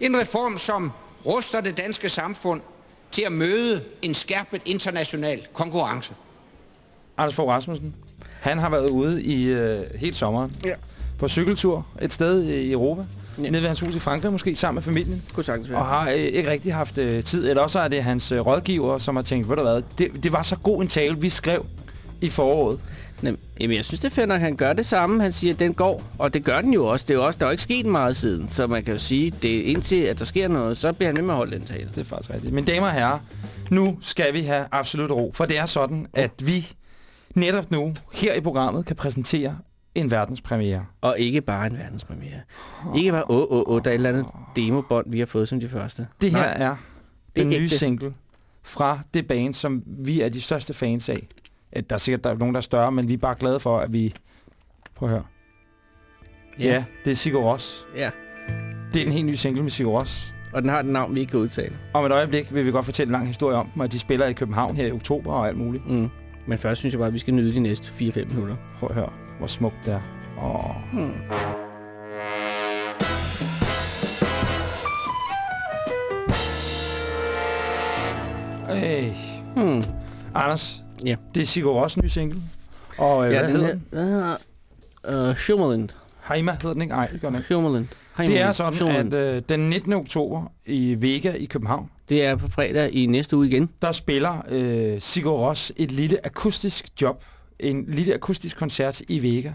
En reform, som ruster det danske samfund til at møde en skærpet international konkurrence. Anders Fogh Rasmussen. Han har været ude i øh, hele sommeren. Ja. På cykeltur et sted i Europa. Ja. Nede ved hans hus i Frankrig måske, sammen med familien. Kunne sagtens Og har øh, ikke rigtig haft øh, tid. Eller også er det hans øh, rådgiver, som har tænkt, ved du hvad, det, det var så god en tale, vi skrev i foråret. Nem- Jamen, jeg synes, det er fedt, at han gør det samme. Han siger, at den går, og det gør den jo også. Det er jo også der er jo ikke sket meget siden, så man kan jo sige, det er indtil, at der sker noget, så bliver han ved med at holde den tale. Det er faktisk rigtigt. Men damer og herrer, nu skal vi have absolut ro. For det er sådan, at vi netop nu her i programmet kan præsentere en verdenspremiere. Og ikke bare en verdenspremiere. Ikke bare, åh, åh, åh, der er et eller andet demobånd, vi har fået som de første. Det her Nej, er den nye ægte. single fra det band, som vi er de største fans af. At Der er sikkert der er nogen, der er større, men vi er bare glade for, at vi... Prøv at høre. Ja, Ja. det er Sigur Ros. Ja. Det er den helt nye single med Sigur Ros. og den har et navn, vi ikke kan udtale. Om et øjeblik vil vi godt fortælle en lang historie om og de spiller i København her i oktober og alt muligt. Mm. Men først synes jeg bare, at vi skal nyde de næste 4-5 minutter. Prøv at høre, hvor smukt det er. Åh. Mm. Hey. Hmm. Anders, Ja. det er Sigur Ross nye single. Og øh, Ja, hvad hedder den? hvad hedder uh, Hummerland. Heima hedder den ikke? Nej, det gør den ikke. Hummerland. Det er sådan, at øh, den 19. oktober i Vega i København, Det er på fredag i næste uge igen. der spiller øh, Sigur Ross et lille akustisk job, en lille akustisk koncert i Vega,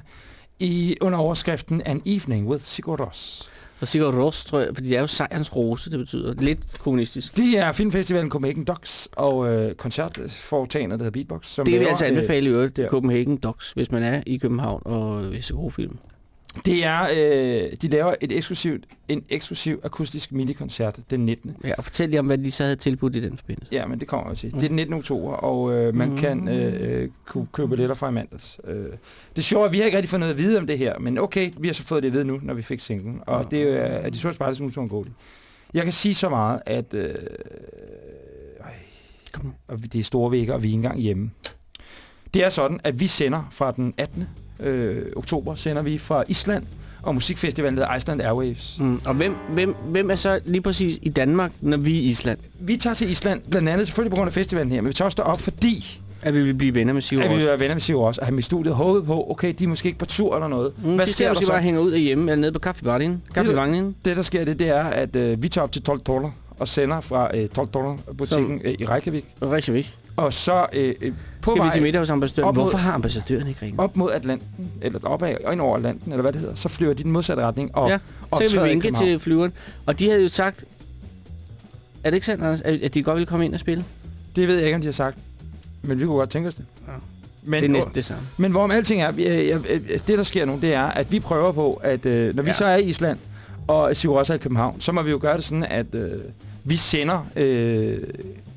i, under overskriften An Evening with Sigur Ross. Og Sigurd Ross, tror jeg, fordi det er jo sejrens rose, det betyder lidt kommunistisk. Det er filmfestivalen Copenhagen Docs og øh, koncertforetagende, der hedder Beatbox. Som Det vil jeg altså anbefale i øvrigt, der. Copenhagen Docs, hvis man er i København og vil se gode film. Øh, det er, øh, de laver et eksklusivt, en eksklusiv akustisk minikoncert den 19. Ja, og fortæl lige om, hvad de så havde tilbudt i den forbindelse. Ja, men det kommer jeg til. Det er den 19. oktober, og øh, man Mm. kan øh, øh, købe billetter fra i mandags. Øh, det sjove er, at vi har ikke rigtig fået noget at vide om det her, men okay, vi har så fået det at vide nu, når vi fik singlen. Og det er øh, at de sorte spejler, som nu Jeg kan sige så meget, at øh, og det er store vægge, og vi er ikke engang hjemme. Det er sådan, at vi sender fra den 18. Øh, oktober, sender vi fra Island, og musikfestivalen hedder Iceland Airwaves. Mm. Og hvem, hvem, hvem er så lige præcis i Danmark, når vi er i Island? Vi tager til Island, blandt andet selvfølgelig på grund af festivalen her, men vi tager også op, fordi At vi vil blive venner med Sigurd at vi vil være venner med Sigur også, og have mit studie håbet på, okay, de er måske ikke på tur eller noget. Mm, Hvad de sker der så? bare hænger ud hjemme, eller nede på kaffebarinen. Kaffevagnen. Det, der sker, det, det er, at øh, vi tager op til 12 dollar og sender fra øh, 12 dollar butikken øh, i Reykjavik. Reykjavik. Og så øh, øh, på Skal vi vej til middag hos ambassadøren? op mod- Hvorfor har ambassadøren ikke ringet? op mod Atlanten, eller opad og ind over Atlanten, eller hvad det hedder, så flyver de den modsatte retning og Ja, Så kan vi vinke til flyveren. Og de havde jo sagt, er det ikke sandt, Anders, at de godt ville komme ind og spille? Det ved jeg ikke, om de har sagt, men vi kunne godt tænke os det. Ja. Men, det er næsten det samme. Men hvorom alting er, øh, øh, det der sker nu, det er, at vi prøver på, at øh, når vi Ja. så er i Island, og Sigur også er i København, så må vi jo gøre det sådan, at øh, vi sender, øh,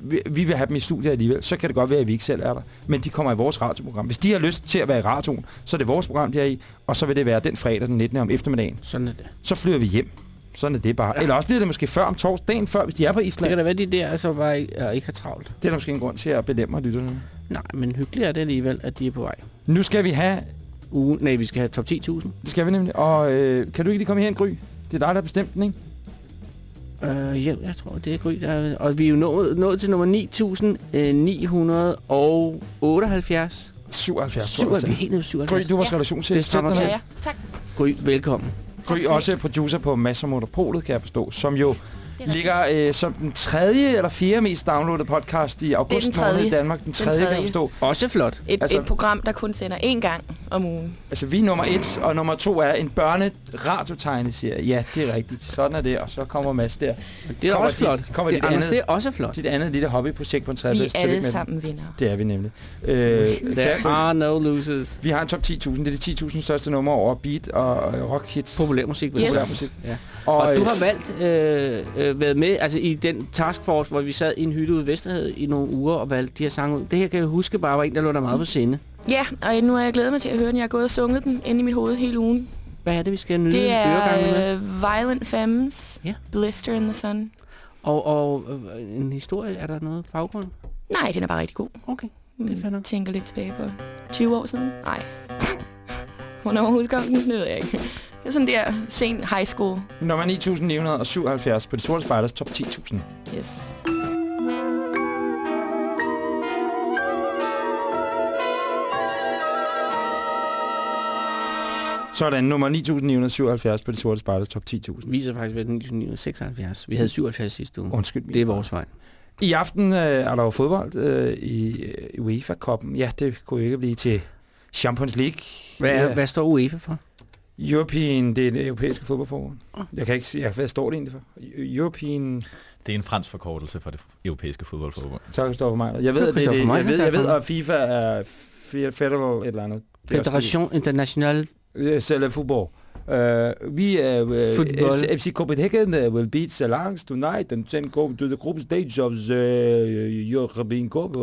vi, vi vil have dem i studiet alligevel, så kan det godt være, at vi ikke selv er der, men de kommer i vores radioprogram. Hvis de har lyst til at være i radioen, så er det vores program, de er i, og så vil det være den fredag den 19. om eftermiddagen. Sådan er det. Så flyver vi hjem. Sådan er det bare. Ja. Eller også bliver det måske før om torsdagen før, hvis de er på Det Island. kan da være, de der altså bare ikke, er, ikke har travlt. Det er der måske en grund til at belemme lytterne. Nej, men hyggeligt er det alligevel, at de er på vej. Nu skal vi have, Uge, nej, vi skal have top 10.000. det skal vi nemlig, og øh, kan du ikke lige komme her en gry? Det er dig, der har bestemt den, ikke? Øh, ja, jeg tror, det er Gry, der er, Og vi er jo nået, nået til nummer 9.978. 77, Syv, tror jeg. vi er helt nede på Gry, 77. du var Ja. redaktionschef. Det til. ned. Ja, tak. Gry, velkommen. Gry også producer på Masser Monopolet, kan jeg forstå, som jo er ligger øh, som den tredje eller fjerde mest downloadede podcast i august måned tredje. i Danmark. Den Den tredje, kan jeg tredje. forstå. Også flot. Et, Altså- et program, der kun sender én gang om ugen. Altså, vi er nummer et, og nummer to er en børne-radiotegneserie. Ja, det er rigtigt. Sådan er det, og så kommer Mads der. Det er Kommer også dit- flot. kommer det, dit Anders, andet- det er også flot. Dit andet lille hobbyprojekt på en Vi tredjeplads. er alle sammen vinder. Det er vi nemlig. Øh, There der, are no losers. vi har en top 10.000. Det er de 10.000 største numre over beat og rock hits. Populærmusik, Yes. Populærmusik. Ja. Og, Og du øh, har valgt øh, øh, været med altså i den taskforce, hvor vi sad i en hytte ude i Vesterhed i nogle uger og valgte de her sange ud. Det her kan jeg huske bare var en, der lå der meget på sinde. Ja, og nu har jeg glædet mig til at høre den. Jeg har gået og sunget den inde i mit hoved hele ugen. Hvad er det, vi skal nyde Det er øh, Violent Femmes, Ja. Blister in the Sun. Og, og øh, en historie, er der noget baggrund? Nej, den er bare rigtig god. Okay. Det er nok. Jeg tænker lidt tilbage på 20 år siden. Nej. (laughs) Hvornår udkom den? Det ved jeg ikke. Det er sådan der sen high school. Nummer 9.977 på de sorte spejders top 10.000. Yes. Sådan, nummer 9.977 på de sorte spejders top 10.000. viser faktisk været 1976. Vi havde 77 sidste uge. Undskyld mig. Det er vores vej. I aften øh, er der jo fodbold øh, i, øh, UEFA-koppen. Ja, det kunne ikke blive til Champions League. Hvad, er, Ja. hvad står UEFA for? European, det er det europæiske fodboldforbund. Jeg kan ikke sige, hvad står det egentlig for? European, Det er en fransk forkortelse for det europæiske fodboldforbund. tak Christopher Meyer. Jeg ved, Det det, Meyer, jeg ved, jeg ved, at FIFA er fe- federal et eller andet. Er Federation International fordi- Øh, C'est le football. Uh, we, uh. FC, FC Copenhagen uh, will beat Salangs tonight and then go to the group stage of the European Cup.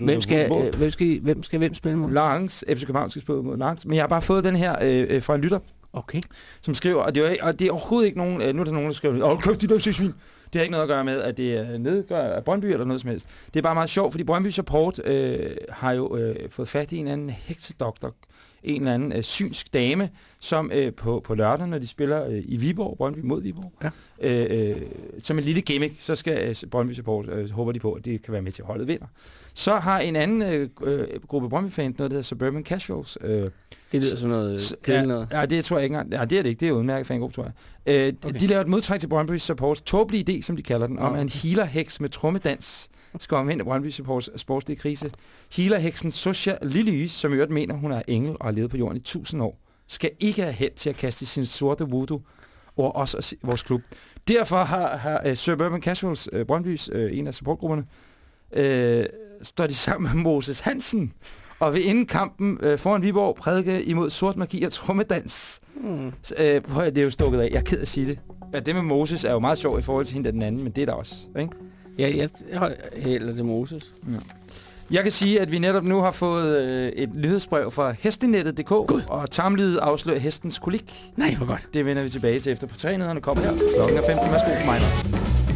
Hvem skal, øh, hvem skal, hvem skal hvem spille mod? Langs, FC København skal spille mod Langs. Men jeg har bare fået den her øh, øh, fra en lytter, Okay. som skriver, og det er, og det er overhovedet ikke nogen, øh, nu er der nogen, der skriver, åh, kæft, de der svin. Det har ikke noget at gøre med, at det er nedgør af Brøndby eller noget som helst. Det er bare meget sjovt, fordi Brøndby Support øh, har jo øh, fået fat i en anden heksedoktor, en eller anden øh, synsk dame, som øh, på, på lørdag, når de spiller øh, i Viborg, Brøndby mod Viborg, Ja. øh, øh, som en lille gimmick, så skal øh, Brøndby Support, øh, håber de på, at det kan være med til at holdet vinder. Så har en anden øh, øh, gruppe Brøndby-fans, noget der hedder Suburban Casuals, øh, Det lyder som noget kedeligt ja, noget. Ja, det tror jeg ikke engang. Ja, det er det ikke. Det er udmærket fangruppe, tror jeg. Øh, Okay. De laver et modtræk til Brøndby Supports tåbelig idé, som de kalder den, om at en healer-heks med skal omvende Brøndby Supports sportslige krise. Healer-heksen Sosha Lillys, som i øvrigt mener, hun er engel og har levet på jorden i tusind år, skal ikke have held til at kaste sin sorte voodoo over os og vores klub. Derfor har, har uh, Suburban Casuals, uh, Brøndbys, uh, en af supportgrupperne, uh, står de sammen med Moses Hansen, og vil inden kampen øh, foran Viborg prædike imod sort magi og trummedans. Hmm. Så, øh, prøv at det er jo stukket af. Jeg er ked af at sige det. Ja, det med Moses er jo meget sjovt i forhold til hende den anden, men det er der også. Ikke? Ja, jeg jeg hælder til Moses. Jeg kan sige, at vi netop nu har fået øh, et nyhedsbrev fra hestenettet.dk, og tarmlydet afslører hestens kolik. Nej, hvor godt. Det vender vi tilbage til efter på trænederne kommer her. Klokken er 15. Værsgo på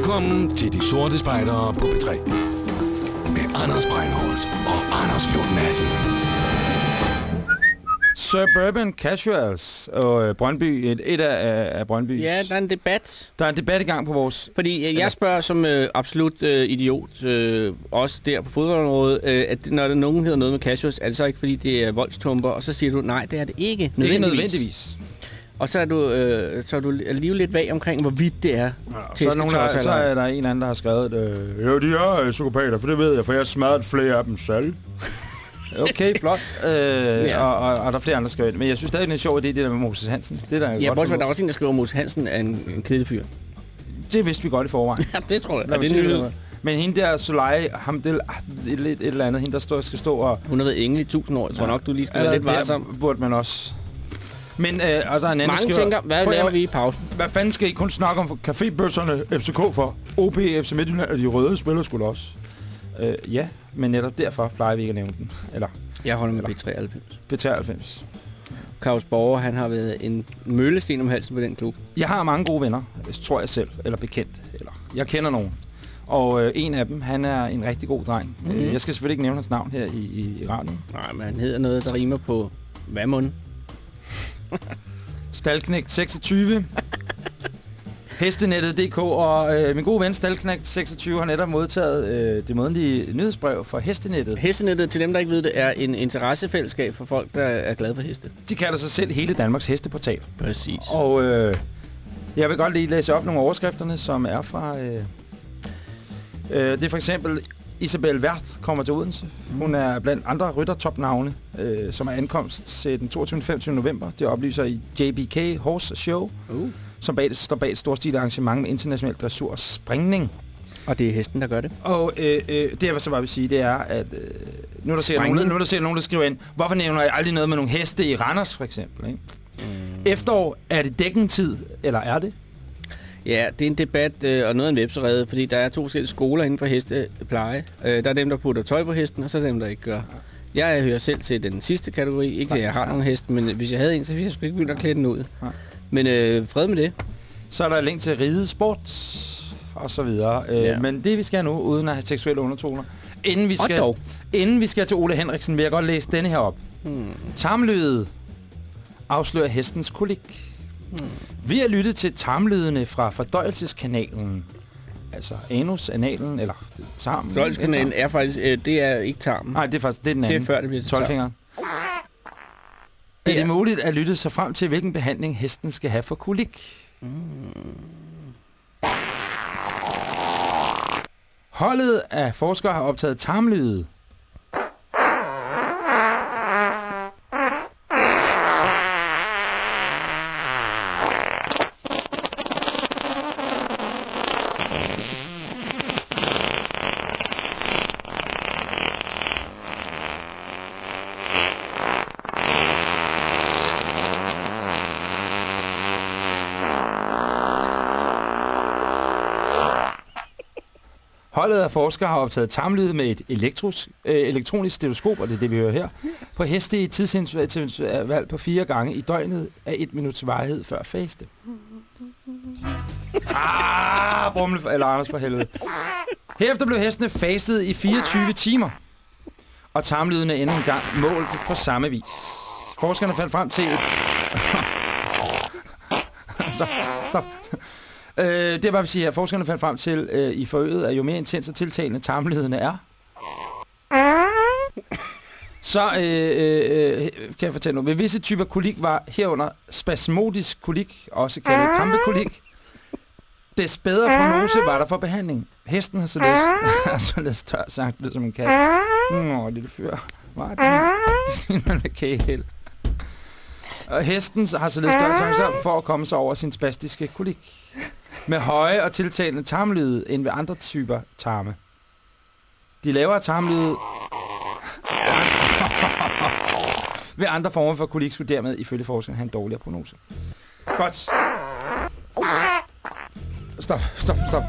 Velkommen til De Sorte Spejdere på B3. Med Anders Breinholt og Anders Lund Madsen. Suburban Casuals og øh, Brøndby, et, et af, af Brøndbys. Ja, der er en debat. der er en debat i gang på vores... Fordi øh, Eller- jeg spørger som øh, absolut øh, idiot, øh, også der på fodboldområdet, øh, at når der nogen hedder noget med casuals, er det så ikke fordi det er voldstumper? Og så siger du, nej, det er det ikke Ikke nødvendigvis. Og så er du, øh, så er du alligevel lidt vag omkring, hvorvidt det er. Ja, så, er nogen, der, så er der en anden, der har skrevet, øh, jo, de er øh, psykopater, for det ved jeg, for jeg smadret flere af dem selv. (laughs) Okay, flot. Øh, ja. og, og, og, der er flere andre, der skriver ind. Men jeg synes stadig, det er en sjov idé, det der med Moses Hansen. Det, der er Ja, godt bortset der er også en, der skriver, at Moses Hansen er en, en kedelig fyr. Det vidste vi godt i forvejen. (laughs) Ja, det tror jeg. Lad Er det det. Men hende der, Solej, ham, det, ah, det er lidt et eller andet, hende der står, skal stå og... Hun har været engel i tusind år. Jeg tror nok, du lige skal være lidt varsom. burde man også... Men øh, og så er en anden, Mange skriver, tænker, hvad "Prøv at- laver vi i pausen? Hvad fanden skal I kun snakke om cafébøsserne FCK for? OB, FC Midtjylland og de røde spiller skulle også. Øh, ja, men netop derfor plejer vi ikke at nævne den. Eller Jeg holder med B93. B93. Claus Borger, han har været en møllesten om halsen på den klub. Jeg har mange gode venner, tror jeg selv, eller bekendt, eller jeg kender nogen. Og øh, en af dem, han er en rigtig god dreng. Mhm. Mm-hmm. Jeg skal selvfølgelig ikke nævne hans navn her i, i, i radioen. Nej, men han hedder noget, der rimer på Vamund. (laughs) Stalknægt 26. Hestenettet.dk og øh, min gode ven Stalknægt 26 har netop modtaget øh, det månedlige nyhedsbrev fra Hestenettet. Hestenettet, til dem, der ikke ved det, er en interessefællesskab for folk, der er glade for heste. De kalder sig selv hele Danmarks hesteportal. Præcis. Og øh, jeg vil godt lige læse op nogle overskrifterne, som er fra... Øh, øh, det er for eksempel Isabel Werth kommer til Odense. Hun er blandt andre ryttertopnavne, øh, som er ankomst til den 22. 25. november. Det oplyser i JBK Horse Show, Uh. som bag, står bag et storstilet arrangement med international dressur og springning. Og det er hesten, der gør det. Og øh, øh, det jeg så bare vil sige, det er, at øh, nu er der sikkert nogen, nu er der sikkert nogen, der skriver ind, hvorfor nævner jeg aldrig noget med nogle heste i Randers, for eksempel? Ikke? Mm. Efterår, er det dækkentid, eller er det? Ja, det er en debat øh, og noget af en vepserede, fordi der er to forskellige skoler inden for hestepleje. Øh, der er dem, der putter tøj på hesten, og så er dem, der ikke gør. Jeg hører selv til den sidste kategori. Ikke at jeg har nogen hest, men hvis jeg havde en, så ville jeg sgu ikke begynde at klæde den ud. Men øh, fred med det. Så er der link til ridesport og så videre. Øh, Ja. Men det vi skal nu, uden at have seksuelle undertoner. Inden vi skal, dog. inden vi skal til Ole Henriksen, vil jeg godt læse denne her op. Hmm. Tarmlydet afslører hestens kolik. Hmm. Vi har lyttet til tarmlydene fra fordøjelseskanalen. Altså anus-analen, eller tarm. Fløjelskanalen er faktisk, øh, det er ikke tarmen. Nej, det er faktisk det er den Det anden. er før, det bliver til tarm. 12-fingeren. Er Det er- det muligt at lytte sig frem til, hvilken behandling hesten skal have for kolik? Holdet af forskere har optaget tarmlyde. Holdet af forskere har optaget tarmlyde med et elektros, øh, elektronisk stetoskop, og det er det, vi hører her, på heste i tidsinterval på fire gange i døgnet af et minuts varighed før faste. Ah, Brumle, eller Anders for helvede. Herefter blev hestene fastet i 24 timer, og tarmlydene endnu en gang målt på samme vis. Forskerne fandt frem til et... (laughs) Stop. Øh, det er bare, at sige, at forskerne fandt frem til øh, i forøget, at jo mere intens og tiltagende tarmledene er, så øh, øh, øh, kan jeg fortælle nu. Ved visse typer kolik var herunder spasmodisk kolik, også kaldet krampekolik. Des bedre prognose var der for behandling. Hesten har således, (laughs) har således tør sagt, det som en kat. Nå, lille fyr. Var det? Det man med kagehæld. Og hesten har således større chancer for at komme sig over sin spastiske kolik. Med høje og tiltalende tarmlyde end ved andre typer tarme. De lavere tarmlyde (laughs) ved andre former for kolik skulle dermed ifølge forskerne have en dårligere prognose. Godt. Stop, stop, stop.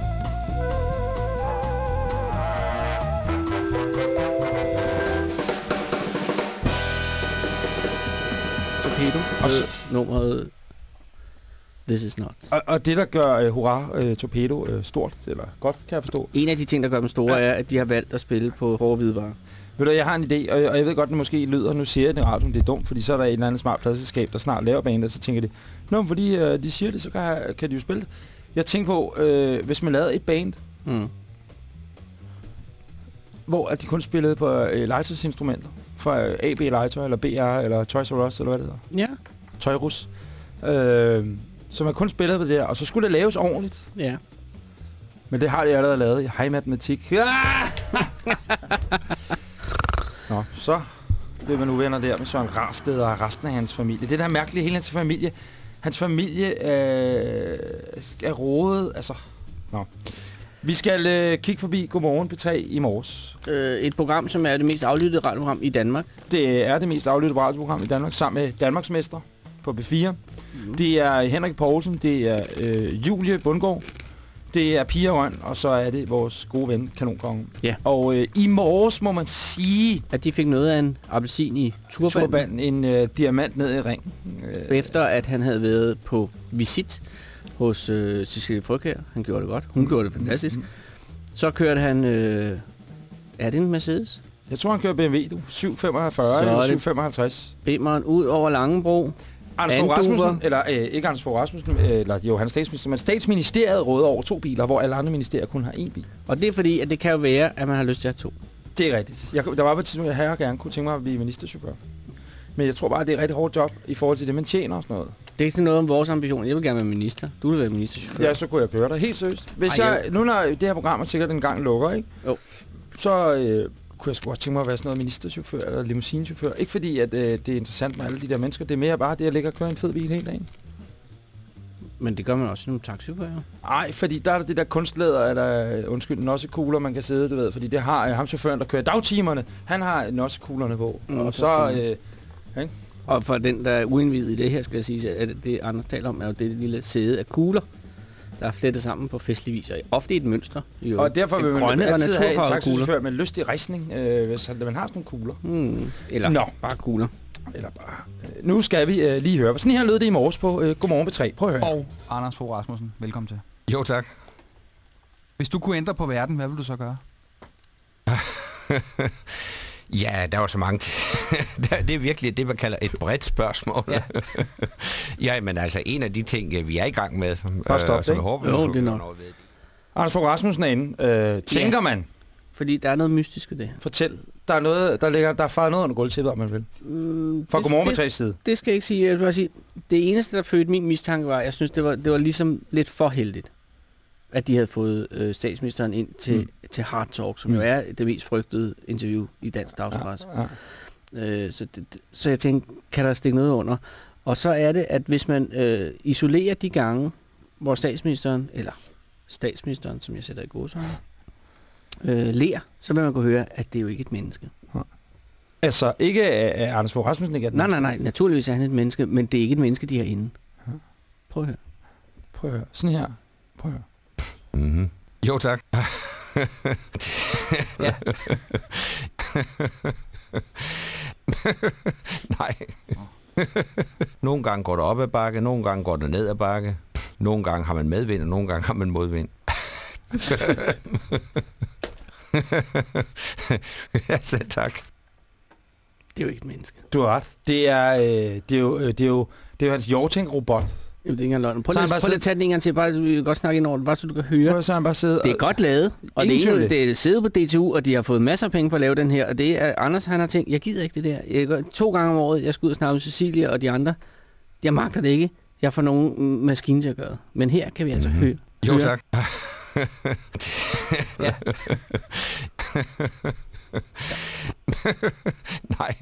Torpedo. Og Og så- nummeret This is not. Og, og det, der gør uh, Hurra uh, Torpedo uh, stort, eller godt, kan jeg forstå. En af de ting, der gør dem store, er, at de har valgt at spille på hårde hvidevarer. Ved du, jeg har en idé, og jeg, og jeg ved godt, det måske lyder, nu siger jeg det i radioen, det er dumt, fordi så er der et eller andet smart pladselskab, der snart laver banen, og så tænker de, Nå, fordi uh, de siger det, så kan, jeg, kan de jo spille det. Jeg tænker på, uh, hvis man lavede et band, Mm. hvor at de kun spillede på uh, legetøjsinstrumenter, fra AB Legetøj, eller BR, eller Toys R Us, eller hvad det hedder. Ja. Tøjrus. Øh, så man kun spillede på det der, og så skulle det laves ordentligt. Ja. Men det har de allerede lavet i high matematik. Ja! Nå, så blev man uvenner der med Søren Rarsted og resten af hans familie. Det der er mærkeligt, hele hans familie, hans familie øh, er rådet, altså... Nå. Vi skal øh, kigge forbi Godmorgen P3 i morges. Øh, et program, som er det mest aflyttede radioprogram i Danmark. Det er det mest aflyttede radioprogram i Danmark, sammen med Danmarksmester på B4. Mm. Det er Henrik Poulsen, det er øh, Julie Bundgaard, det er Pia Røn, og så er det vores gode ven, Kanonkongen. Ja. Og øh, i morges må man sige, At de fik noget af en appelsin i turbanden, turban en øh, diamant ned i ring. Øh, efter at han havde været på visit hos øh, Cecilie Frøkær. Han gjorde det godt. Hun gjorde det fantastisk. Så kørte han... Øh, er det en Mercedes? jeg tror, han kører BMW, du. 745 Så eller er det- 755. Bemeren ud over Langebro. Anders Fogh. Rasmussen, eller øh, ikke Anders Fogh Rasmussen, øh, eller jo, han er statsminister, men statsministeriet råder over to biler, hvor alle andre ministerier kun har én bil. Og det er fordi, at det kan jo være, at man har lyst til at have to. Det er rigtigt. Jeg, der var på et tidspunkt, jeg her gerne kunne tænke mig at blive ministerchauffør. Men jeg tror bare, at det er et rigtig hårdt job i forhold til det, man tjener og sådan noget. Det er ikke sådan noget om vores ambition. Jeg vil gerne være minister. Du vil være ministerchauffør. Ja, så kunne jeg køre dig. Helt seriøst. Hvis Ej, jeg, nu når det her program sikkert en gang lukker, ikke? Jo. så øh, kunne jeg sgu godt tænke mig at være sådan noget ministerchauffør eller limousinechauffør. Ikke fordi, at øh, det er interessant med alle de der mennesker. Det er mere bare det, at ligge og køre en fed bil hele dagen. Men det gør man også i nogle taxichauffører. Nej, fordi der er der det der kunstlæder, eller øh, undskyld, nossekugler, man kan sidde, du ved. Fordi det har øh, ham chaufføren, der kører dagtimerne. Han har nossekuglerne på. Mm, og så... Øh, Og for den, der er uindvidet i det her, skal jeg sige, at det Anders taler om, er jo det lille sæde af kugler, der er flettet sammen på festlig vis. Og ofte i et mønster. Jo. og derfor vil man grønne og altid have en taxichauffør med lyst i rejsning, øh, hvis man har sådan nogle kugler. Hmm. Eller Nå. bare kugler. Eller bare... Øh, nu skal vi øh, lige høre. Sådan her lød det i morges på øh, Godmorgen B3. Prøv at høre. Og Anders Fogh Rasmussen, velkommen til. Jo, tak. Hvis du kunne ændre på verden, hvad vil du så gøre? (laughs) Ja, der var så mange ting. (laughs) Det er virkelig det, man kalder et bredt spørgsmål. Ja. (laughs) ja, men altså en af de ting, øh, vi er i gang med, Bare stop, som ikke? jeg håber, Jo, vi det er nok. ved. Anders Fogh Rasmussen er inde. Øh, tænker Ja. man, Fordi der er noget mystisk i det her. fortæl. Der er noget, der ligger, der er faret noget under gulvtæppet, om man vil. Mm, Fra det- Godmorgen det, B3's side. det skal jeg ikke sige. Jeg vil bare sige, det eneste, der fødte min mistanke var, jeg synes, det var, det var ligesom lidt for heldigt, at de havde fået øh, statsministeren ind til, mm. til Hard Talk, som mm. jo er det mest frygtede interview i dansk dagspresse. Ja. Øh, så, det, så jeg tænkte, kan der stikke noget under? Og så er det, at hvis man øh, isolerer de gange, hvor statsministeren, eller statsministeren, som jeg sætter i gåsøjne, øh, lærer, så vil man kunne høre, at det er jo ikke et menneske. Altså, ikke at Anders Fogh Rasmussen ikke er den. Nej, nej, nej. Naturligvis er han et menneske, men det er ikke et menneske, de har inde. Prøv at høre. Prøv at høre. Sådan her. Prøv at høre. Mm-hmm. Jo, tak. (laughs) Ja. (laughs) Nej. (laughs) nogle gange går det op ad bakke, nogle gange går det ned ad bakke. Nogle gange har man medvind, og nogle gange har man modvind. ja, selv tak. Det er jo ikke et menneske. Du har ret. Det er, øh, det er, jo, øh, det er, jo, det er jo hans Jorting-robot. Jo, det er ikke engang løgn. Prøv lige, at tage den en gang til, bare du kan godt snakke ind over det, bare så du kan høre. Prøv så han bare sidde Det er godt lavet, og det er, det er siddet på DTU, og de har fået masser af penge for at lave den her, og det er, Anders han har tænkt, jeg gider ikke det der. Jeg gør, to gange om året, jeg skal ud og snakke med Cecilia og de andre. Jeg magter det ikke. Jeg får nogen mm, maskine til at gøre. Men her kan vi altså Mhm. høre. Jo, høre. tak. Ja. (laughs) Nej.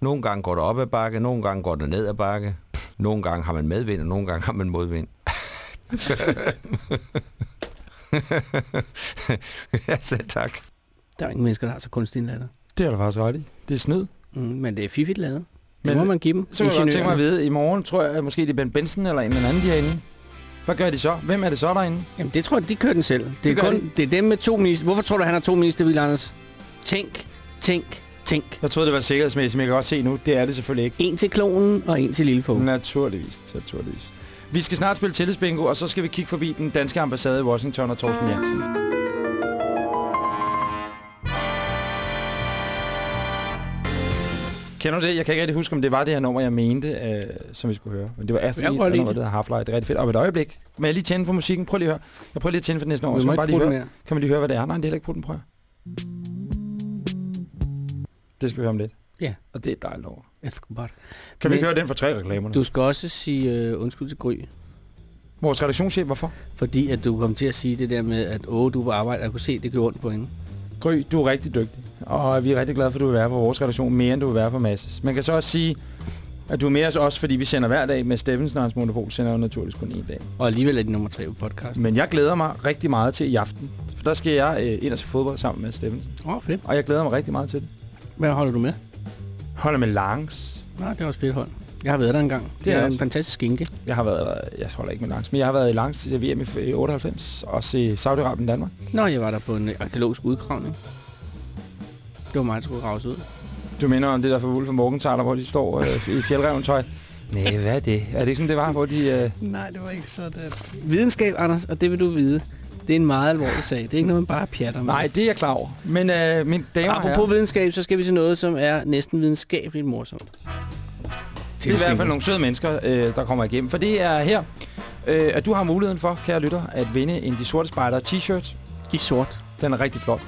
nogle gange går det op ad bakke, nogle gange går det ned ad bakke. Nogle gange har man medvind, og nogle gange har man modvind. (laughs) ja, selv tak. Der er ingen mennesker, der har så kunstig en latter. Det er du faktisk ret i. Det er snyd. Mm, men det er fiffigt lavet. Det Men- må man give dem. Så kan jeg godt tænke mig at vide, i morgen tror jeg, at måske det er Ben Benson eller en eller anden, de er inde. Hvad gør de så? Hvem er det så derinde? Jamen, det tror jeg, de kører den selv. Det, Det er, kun, det er dem med to minister. Hvorfor tror du, han har to ministerbiler, Anders? Tænk, tænk, tænk. Jeg troede, det var sikkerhedsmæssigt, men jeg kan godt se nu, det er det selvfølgelig ikke. En til klonen og en til lille Fogh. Naturligvis, naturligvis. Vi skal snart spille tillidsbingo, og så skal vi kigge forbi den danske ambassade i Washington og Torsten Jansen. Kender du det? Jeg kan ikke rigtig huske, om det var det her nummer, jeg mente, øh, som vi skulle høre. Men det var Athlete, Jeg og noget, der hedder Half-Life. Det er rigtig fedt. Og et øjeblik. Må jeg lige tænde for musikken? Prøv lige at høre. Jeg prøver lige at tænde for den næste. Vi Så kan, bare lige høre. kan man lige høre, hvad det er? Nej, det er heller ikke på den, prøv at høre. Det skal vi høre om lidt. Ja. Og det er dejligt over. Jeg skal bare... Kan vi Men- ikke høre den for tre reklamerne? Du skal også sige øh, undskyld til Gry. Vores redaktionschef, hvorfor? Fordi at du kom til at sige det der med, at åh, du er på arbejde, og jeg kunne se, det gjorde ondt på hende. Gry, du er rigtig dygtig, og vi er rigtig glade for, at du vil være på vores redaktion, mere end du vil være på Masses. Man kan så også sige, at du er med os også, fordi vi sender hver dag med Steffensen og hans monopol, sender jo naturligvis kun én dag. Og alligevel er de nummer tre på podcast. Men jeg glæder mig rigtig meget til i aften, for der skal jeg øh, ind og se fodbold sammen med Steffensen. Åh, oh, fedt. Og jeg glæder mig rigtig meget til det. Hvad holder du med? Holder med Langs. Nej, det er også fedt hold. Jeg har været der engang. Det er er, en fantastisk skinke. Jeg har været, jeg holder ikke med Langs, men jeg har været i Langs til VM i 98, og se Saudi-Arabien Danmark. Nå, jeg var der på en arkeologisk udgravning. Det var mig, der skulle graves ud. Du minder om det der for Wolf og Morgenthaler, hvor de står øh, i fjeldreventøj. (laughs) Nej, hvad er det? Er det ikke sådan, det var, hvor de... Øh... Nej, det var ikke sådan. Videnskab, Anders, og det vil du vide. Det er en meget alvorlig sag. Det er ikke noget, man bare pjatter med. Nej, det er jeg klar over. Men øh, mine damer og Apropos herrer, videnskab, så skal vi til noget, som er næsten videnskabeligt morsomt. det er i hvert fald nogle søde mennesker, øh, der kommer igennem. For det er her, øh, at du har muligheden for, kære lytter, at vinde en De Sorte Spejder t-shirt. I sort. Den er rigtig flot.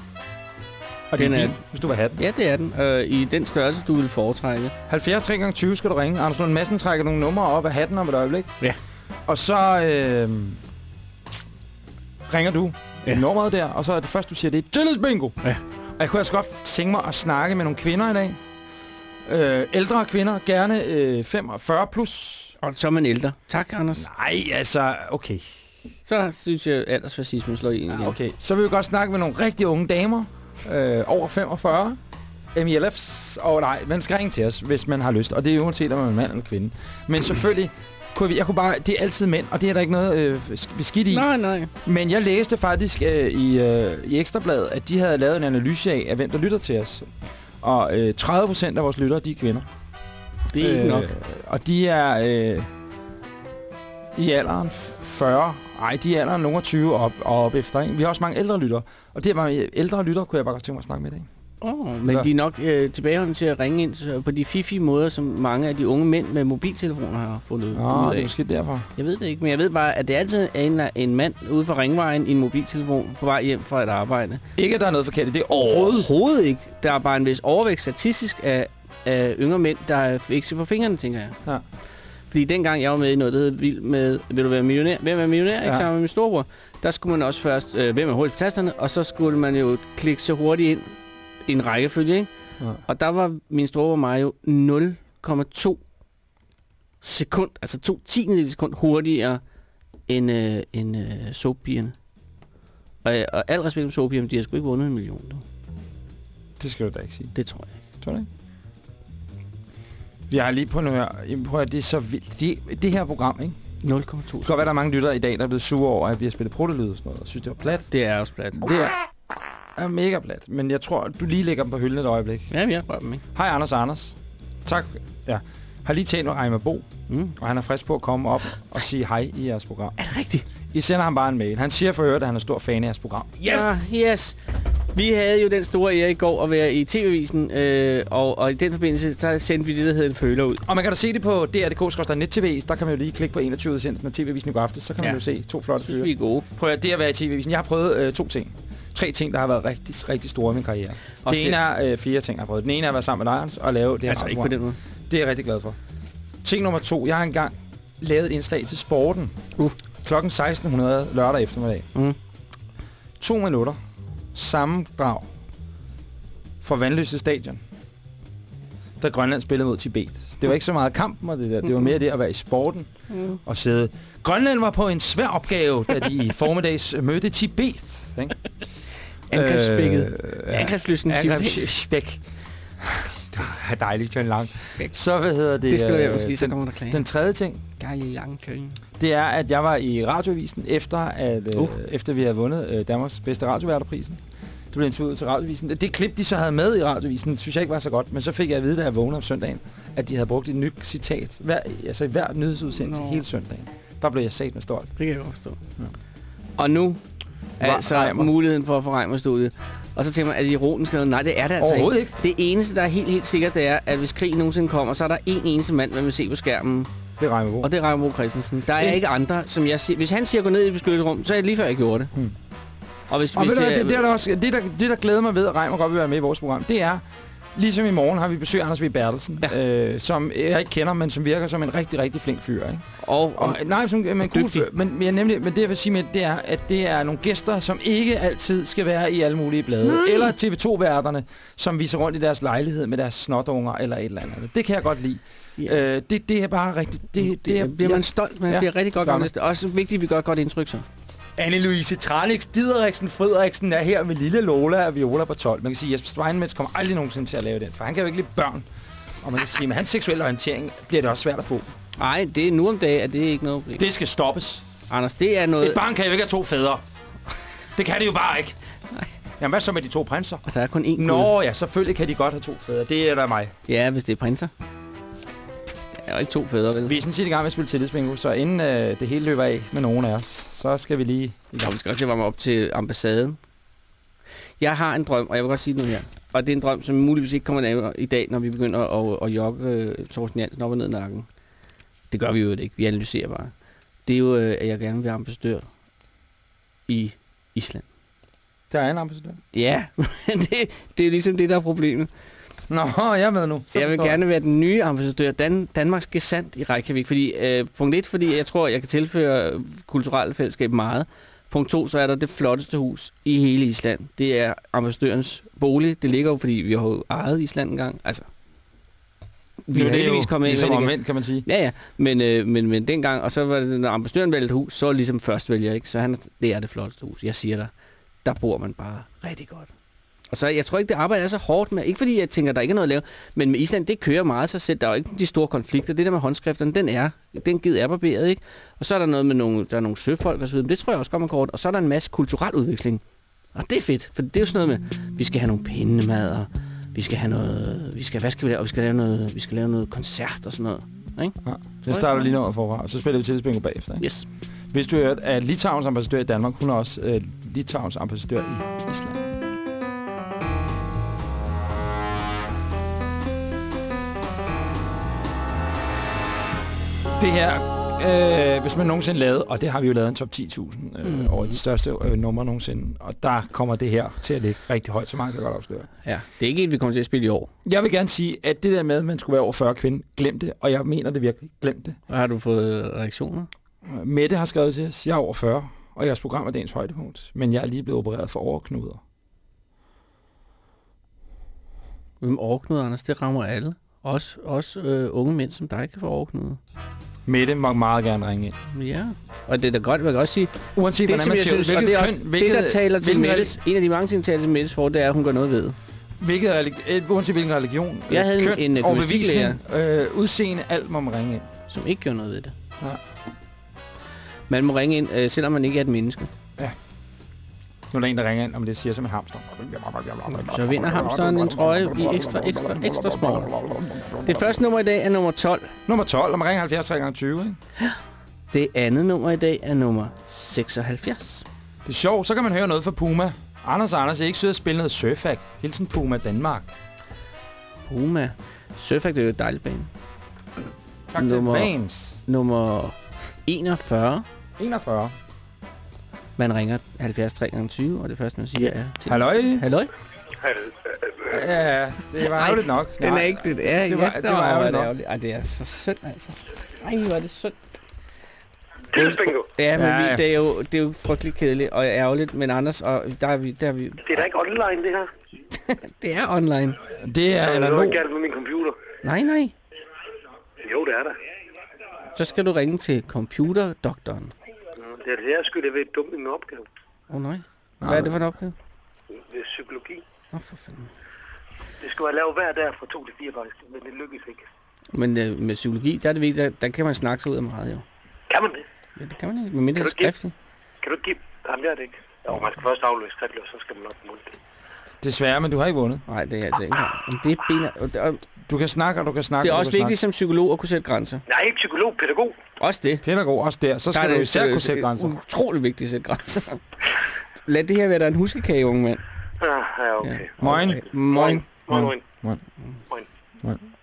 Og Den den er din, hvis du vil have den. Ja, det er den. Øh, I den størrelse, du vil foretrække. 70 3 gange 20 skal du ringe. Anders Lund Madsen trækker nogle numre op af hatten om et øjeblik. Ja. Og så øh, ringer du Ja. nummeret der, og så er det første, du siger, det er tillidsbingo. Ja. Og jeg kunne altså godt tænke mig at snakke med nogle kvinder i dag. Øh, ældre kvinder, gerne øh, 45 plus. Og så er man ældre. Tak, Anders. Nej, altså, okay. Så synes jeg, at aldersfascismen slår i en igen. Ja, okay. Så vil vi godt snakke med nogle rigtig unge damer, øh, over 45. MILFs, og nej, man skal ringe til os, hvis man har lyst. Og det er uanset, om man er mand eller kvinde. Men selvfølgelig, kunne jeg kunne bare, det er altid mænd, og det er der ikke noget øh, beskidt i. Nej, nej. Men jeg læste faktisk øh, i, øh, i Ekstrabladet, at de havde lavet en analyse af, af hvem der lytter til os. Og øh, 30 procent af vores lyttere, de er kvinder. Det er ikke nok. Og de er øh, i alderen 40. Nej, de er alderen nogle af 20 op, og op efter. Ikke? Vi har også mange ældre lyttere. Og det er bare ældre lyttere, kunne jeg bare godt tænke mig at snakke med i dag. Oh, men Ja. de er nok øh, tilbageholdende til at ringe ind på de fifi måder, som mange af de unge mænd med mobiltelefoner har fundet Nå, ud det er af. måske derfor. Jeg ved det ikke, men jeg ved bare, at det altid er en, en mand ude for ringvejen i en mobiltelefon på vej hjem fra et arbejde. Ikke, at der er noget forkert i det overhovedet. Overhovedet ikke. Der er bare en vis overvægt statistisk af, af yngre mænd, der er fikse på fingrene, tænker jeg. Ja. Fordi dengang jeg var med i noget, der hed Vild med, vil du være millionær? Hvem er millionær? Ja. Ikke sammen med min storebror. Der skulle man også først, øh, hvem er hurtigt på tasterne, og så skulle man jo klikke så hurtigt ind en rækkefølge, ikke? Ja. Og der var min storebror mig jo 0,2 sekund, altså to tiendedel sekund hurtigere end, øh, end øh, soapigerne. Og, øh, og al respekt om soapigerne, de har sgu ikke vundet en million. Du. Det skal du da ikke sige. Det tror jeg ikke. Tror du ikke? Vi har lige på nu her. Prøv at, det er så vildt. Det, det her program, ikke? 0,2 Det kan godt være, der er mange lyttere i dag, der er blevet sure over, at vi har spillet protolyd og sådan noget, og synes, det var plat. Det er også plat. Det er, er mega plat, men jeg tror, du lige lægger dem på hylden et øjeblik. Ja, vi har prøvet dem, ikke? Hej Anders og Anders. Tak. Ja. Har lige talt med Reimer Bo, Mm. og han er frisk på at komme op og sige hej i jeres program. Er det rigtigt? I sender ham bare en mail. Han siger for øvrigt, at han er stor fan af jeres program. Yes! Ah, yes! Vi havde jo den store ære i går at være i TV-avisen, øh, og, og i den forbindelse så sendte vi det, der hedder en føler ud. Og man kan da se det på dr.dk net-tv. Der kan man jo lige klikke på 21 udsendelsen af TV-avisen i går aftes. Så kan man Ja. jo se to flotte fyre. vi er gode. Prøv at det at være i TV-avisen. Jeg har prøvet øh, to ting. Tre ting, der har været rigtig, rigtig store i min karriere. Også det ene er øh, fire ting, jeg har prøvet. Den ene er at være sammen med dig, Anders, og lave det her Altså ikke på den måde. Det er jeg rigtig glad for. Ting nummer to. Jeg har engang lavet et indslag til sporten. Uh. Klokken 1600 lørdag eftermiddag. Mm. To minutter. Sammendrag for Vandløse Stadion. Da Grønland spillede mod Tibet. Det var ikke så meget kampen og det der. Det var mere det at være i sporten Mm. og sidde. Grønland var på en svær opgave, da de i formiddags mødte Tibet. Ikke? Angrebsspækket. Øh, Angrebslysten. Angrebsspæk. Det (laughs) er dejligt, John Lang. Så hvad hedder det? Det skal du øh, fordi så den, kommer der klage. den tredje ting, Dejlig lang køen. det er, at jeg var i radioavisen, efter, at, øh, Uh. efter vi havde vundet øh, Danmarks bedste radioværterprisen. Det blev interviewet ud til radioavisen. Det klip, de så havde med i radioavisen, synes jeg ikke var så godt. Men så fik jeg at vide, da jeg vågnede om søndagen, at de havde brugt et nyt citat. Hver, altså i hver nyhedsudsendelse Nå. hele søndagen. Der blev jeg sat med stolt. Det kan jeg godt forstå. Ja. Og nu altså Reimer. muligheden for at få Reimer studiet. Og så tænker man, er det ironisk eller noget? Nej, det er det altså Overhovedet ikke. Det eneste, der er helt, helt sikkert, det er, at hvis krigen nogensinde kommer, så er der en eneste mand, man vil se på skærmen. Det regner på. Og det er Reimer Bo Christensen. Der er ikke andre, som jeg siger. Hvis han siger, gå ned i et beskyttet rum, så er det lige før, jeg gjorde det. Hmm. Og hvis, Og hvis ved du, det, det, er der også, det, der, det, der glæder mig ved, at Reimer godt vil være med i vores program, det er, ligesom i morgen har vi besøg af Anders V. Bertelsen, ja. øh, som jeg ikke kender, men som virker som en rigtig, rigtig flink fyr. Ikke? Og, og, nej, som, men, cool, fyr. men, men, nemlig, men det jeg vil sige med, det er, at det er nogle gæster, som ikke altid skal være i alle mulige blade. Nej. Eller TV2-værterne, som viser rundt i deres lejlighed med deres snotunger eller et eller andet. Det kan jeg godt lide. ja, Øh, det, det er bare rigtigt. Det, det, det, er, bliver man stolt, man Ja, ja, bliver rigtig godt gammel. Det er også vigtigt, at vi gør et godt indtryk så. Anne-Louise Tranix, Dideriksen, Frederiksen er her med lille Lola og Viola på 12. Man kan sige, at Jesper Steinmetz kommer aldrig nogensinde til at lave den, for han kan jo ikke lide børn. Og man kan sige, at med hans seksuelle orientering bliver det også svært at få. Nej, det er nu om dagen, at det er ikke noget problem. Det skal stoppes. Anders, det er noget... Et barn kan jo ikke have to fædre. (laughs) Det kan det jo bare ikke. Jamen, hvad så med de to prinser? Og der er kun én Gud. Nå ja, selvfølgelig kan de godt have to fædre. Det er da mig. Ja, hvis det er prinser. Der er jo ikke to fædre, vel? Vi er sådan set i gang med at spille tillidsbingo, så inden øh, det hele løber af med nogen af os, så skal vi lige... Ja, vi skal også varme op til ambassaden. Jeg har en drøm, og jeg vil godt sige nu her. Og det er en drøm, som muligvis ikke kommer ned i dag, når vi begynder at, at jogge øh, Thorsten Jansen op og ned i nakken. Det gør vi jo ikke. Vi analyserer bare. Det er jo, øh, at jeg gerne vil være ambassadør i Island. Der er en ambassadør. Ja, (laughs) det, det er ligesom det, der er problemet. Nå, jeg er med nu. Så jeg vil gerne være den nye ambassadør, Dan, Danmarks gesandt i Reykjavik. Fordi, øh, punkt 1, fordi jeg tror, jeg kan tilføre kulturelle fællesskab meget. Punkt 2, så er der det flotteste hus i hele Island. Det er ambassadørens bolig. Det ligger jo, fordi vi har jo ejet Island engang. Altså, vi har er det jo heldigvis kommet ind ligesom det igen. omvendt, kan man sige. Ja, ja. Men, øh, men, men dengang, og så var det, når ambassadøren valgte et hus, så ligesom først vælger, ikke? Så han, det er det flotteste hus. Jeg siger dig, der bor man bare rigtig godt. Og så, jeg tror ikke, det arbejde er så hårdt med, ikke fordi jeg tænker, der ikke er noget at lave, men med Island, det kører meget sig selv. Der er jo ikke de store konflikter. Det der med håndskrifterne, den er, den givet er barberet, ikke? Og så er der noget med nogle, der er nogle søfolk og så videre, men det tror jeg også man kort. Og så er der en masse kulturel udveksling. Og det er fedt, for det er jo sådan noget med, vi skal have nogle pindemad, og vi skal have noget, vi skal, hvad skal vi lave? Og vi skal lave noget, vi skal lave noget koncert og sådan noget. Ikke? Ja. Jeg starter lige noget forfra, og så spiller vi tillidsbingo bagefter. Ikke? Yes. Hvis du hørt, at Litauens ambassadør i Danmark, hun er også øh, Litauens ambassadør i Island. Det her, øh, hvis man nogensinde lavede, og det har vi jo lavet en top 10.000 øh, mm. over de største øh, numre nogensinde, og der kommer det her til at ligge rigtig højt, så mange kan godt afsløre. Ja, det er ikke et, vi kommer til at spille i år. Jeg vil gerne sige, at det der med, at man skulle være over 40 kvinde, glem det, og jeg mener det virkelig, glem det. Hvad har du fået reaktioner? Mette har skrevet til os, jeg er over 40, og jeres program er dagens højdepunkt, men jeg er lige blevet opereret for overknuder. Hvem overknuder, Anders? Det rammer alle. Også, også øh, unge mænd som dig kan få overknuder. Mette må meget gerne ringe ind. Ja. Og det er da godt, jeg kan også sige, Uanset det, hvordan man synes, hvilket det, er, køn, hvilket, det der taler til Mettes, en af de mange ting, der taler til Mettes for, det er, at hun gør noget ved. Hvilket øh, uanset hvilken religion, Jeg øh, havde en- køn, en, øh, overbevisning, øh, udseende, alt må man ringe ind. som ikke gør noget ved det. Man må ringe ind, øh, selvom man ikke er et menneske. Nu er der en, der ringer ind, om det siger som en hamster. Så vinder hamsteren en trøje i ekstra, ekstra, ekstra small. Det første nummer i dag er nummer 12. Nummer 12, lad mig ringe 70 3 gange 20, ikke? Det andet nummer i dag er nummer 76. Det er sjovt, så kan man høre noget fra Puma. Anders og Anders er ikke søde at spille noget surfact. Hilsen Puma Danmark. Puma. Surfact er jo et dejligt bane. Tak til Nummer- Vans. Nummer 41. 41. Man ringer 70 3 gange 20, og det første, man siger er... Til. Halløj. Halløj? Ja, det var ærgerligt nok. Den er ikke... Det, ja, Det var- ja, det var ærgerligt nok. ærgerligt. Ej, det er så synd, altså. Ej, hvor er det synd. Ja, men Ja, vi, det, er jo, det er jo frygteligt kedeligt og ærgerligt, men Anders, og der er vi, der er vi, Det er da ikke online, det her. (laughs) det er online. Det er analog. noget galt med min computer. Nej, nej. Jo, det er der. Så skal du ringe til computerdoktoren. Det er det, jeg skyld, jeg ved dumt i min opgave. Åh oh, nej. Hvad er det for en opgave? Det er psykologi. Åh, oh, for fanden. Det skulle jeg lave hver dag fra 2 til 4 faktisk, men det lykkedes ikke. Men øh, med psykologi, der er det vigtigt, at der kan man snakke sig ud af meget, jo. Kan man det? Ja, det kan man ikke, medmindre Kan det er skriftligt. Kan du ikke give... Jamen, det er det ikke. Jo, man skal først afløse skriftligt, og så skal man op mundtligt. Desværre, men du har ikke vundet. Nej, det er altså ikke. Men det er, ben, og Du kan snakke, og du kan snakke. det er også vigtigt som psykolog at kunne sætte grænser. Jeg er ikke psykolog, pædagog. Også det. Pædagog også der. Så Der skal er du det især øh, kunne sætte grænser. Utrolig vigtigt at sætte grænser. Lad det her være der en huskekage, unge mand. Ja, ja, okay. Moin. Okay. Moin. Moin, moin. Moin. Moin.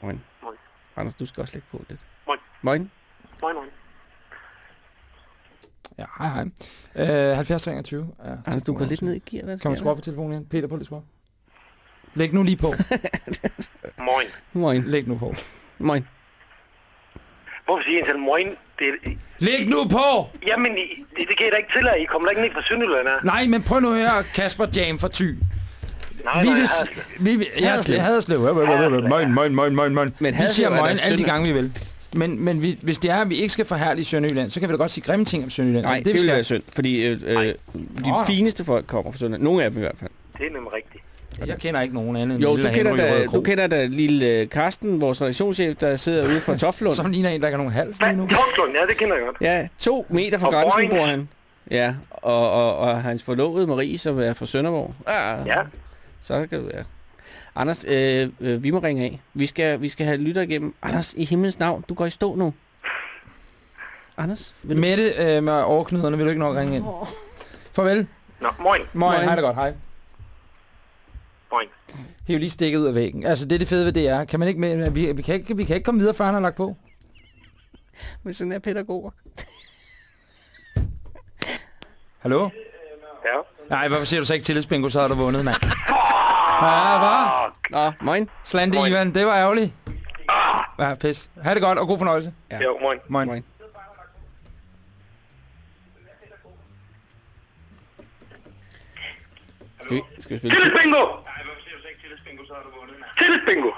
Moin. Moin. Anders, du skal også lægge på lidt. Moin. Moin. Moin, moin. Ja, hej hej. Øh, 70 23. Ja, Anders, du går lidt ned i gear. Hvad Kan man skrue på telefonen igen? Peter, på lige skrue. Læg nu lige på. (laughs) Moin. Moin. Læg nu på. Moin. Hvorfor siger I til moin? Det. Læg nu på! Jamen, det, det kan I da ikke tillade. I kommer da ikke ned fra Sønderjylland, her. Nej, men prøv nu høre Kasper Jam fra Thy. Nej, Vi nej, vil... Vi vil... Jeg Haderslev. Haderslev. Moin, moin, moin, moin, moin. Men Vi Haderslev siger er moin alle de gange, vi vil. Men, men vi, hvis det er, at vi ikke skal forhærlige Sønderjylland, så kan vi da godt sige grimme ting om Sønderjylland. Nej, det, det vil skal- være synd, fordi øh, øh, de Nå. fineste folk kommer fra Sønderjylland. Nogle af dem i hvert fald. Det er nemlig rigtigt. Jeg kender ikke nogen anden end Jo, du Lille kender, da, du kender da lille øh, Karsten, vores redaktionschef, der sidder ude fra (laughs) Toflund. Som ligner en, der ikke har nogen hals lige nu. Toftlund, ja, det kender jeg godt. Ja, to meter fra Og grænsen bor han. Ja, og, og, og hans forlovede Marie, som er fra Sønderborg. Ah, Ja. Så kan det være. Anders, øh, øh, vi må ringe af. Vi skal, vi skal have lytter igennem. Anders, i himlens navn, du går i stå nu. Anders, vil du... Mette øh, med overknuderne, vil du ikke nok ringe ind? Farvel. Nå, moin. Moin, Moin. hej det godt, hej. Moin. Hiv lige stikket ud af væggen. Altså, det er det fede ved det er. Kan man ikke med, vi, vi, kan ikke, vi kan ikke komme videre, før han har lagt på. Men sådan er pædagoger. Hallo? Ja. Nej, hvorfor siger du så ikke tillidsbingo, så har du vundet, mand? Ja, hvad? Nå, moin. Slante Moin. Ivan, det var ærgerligt. Ja, pis. Ha' det godt, og god fornøjelse. Ja. Jo, moin. Moin. Moin. Skal vi, skal vi spille Tillidsbingo! Tillidsbingo!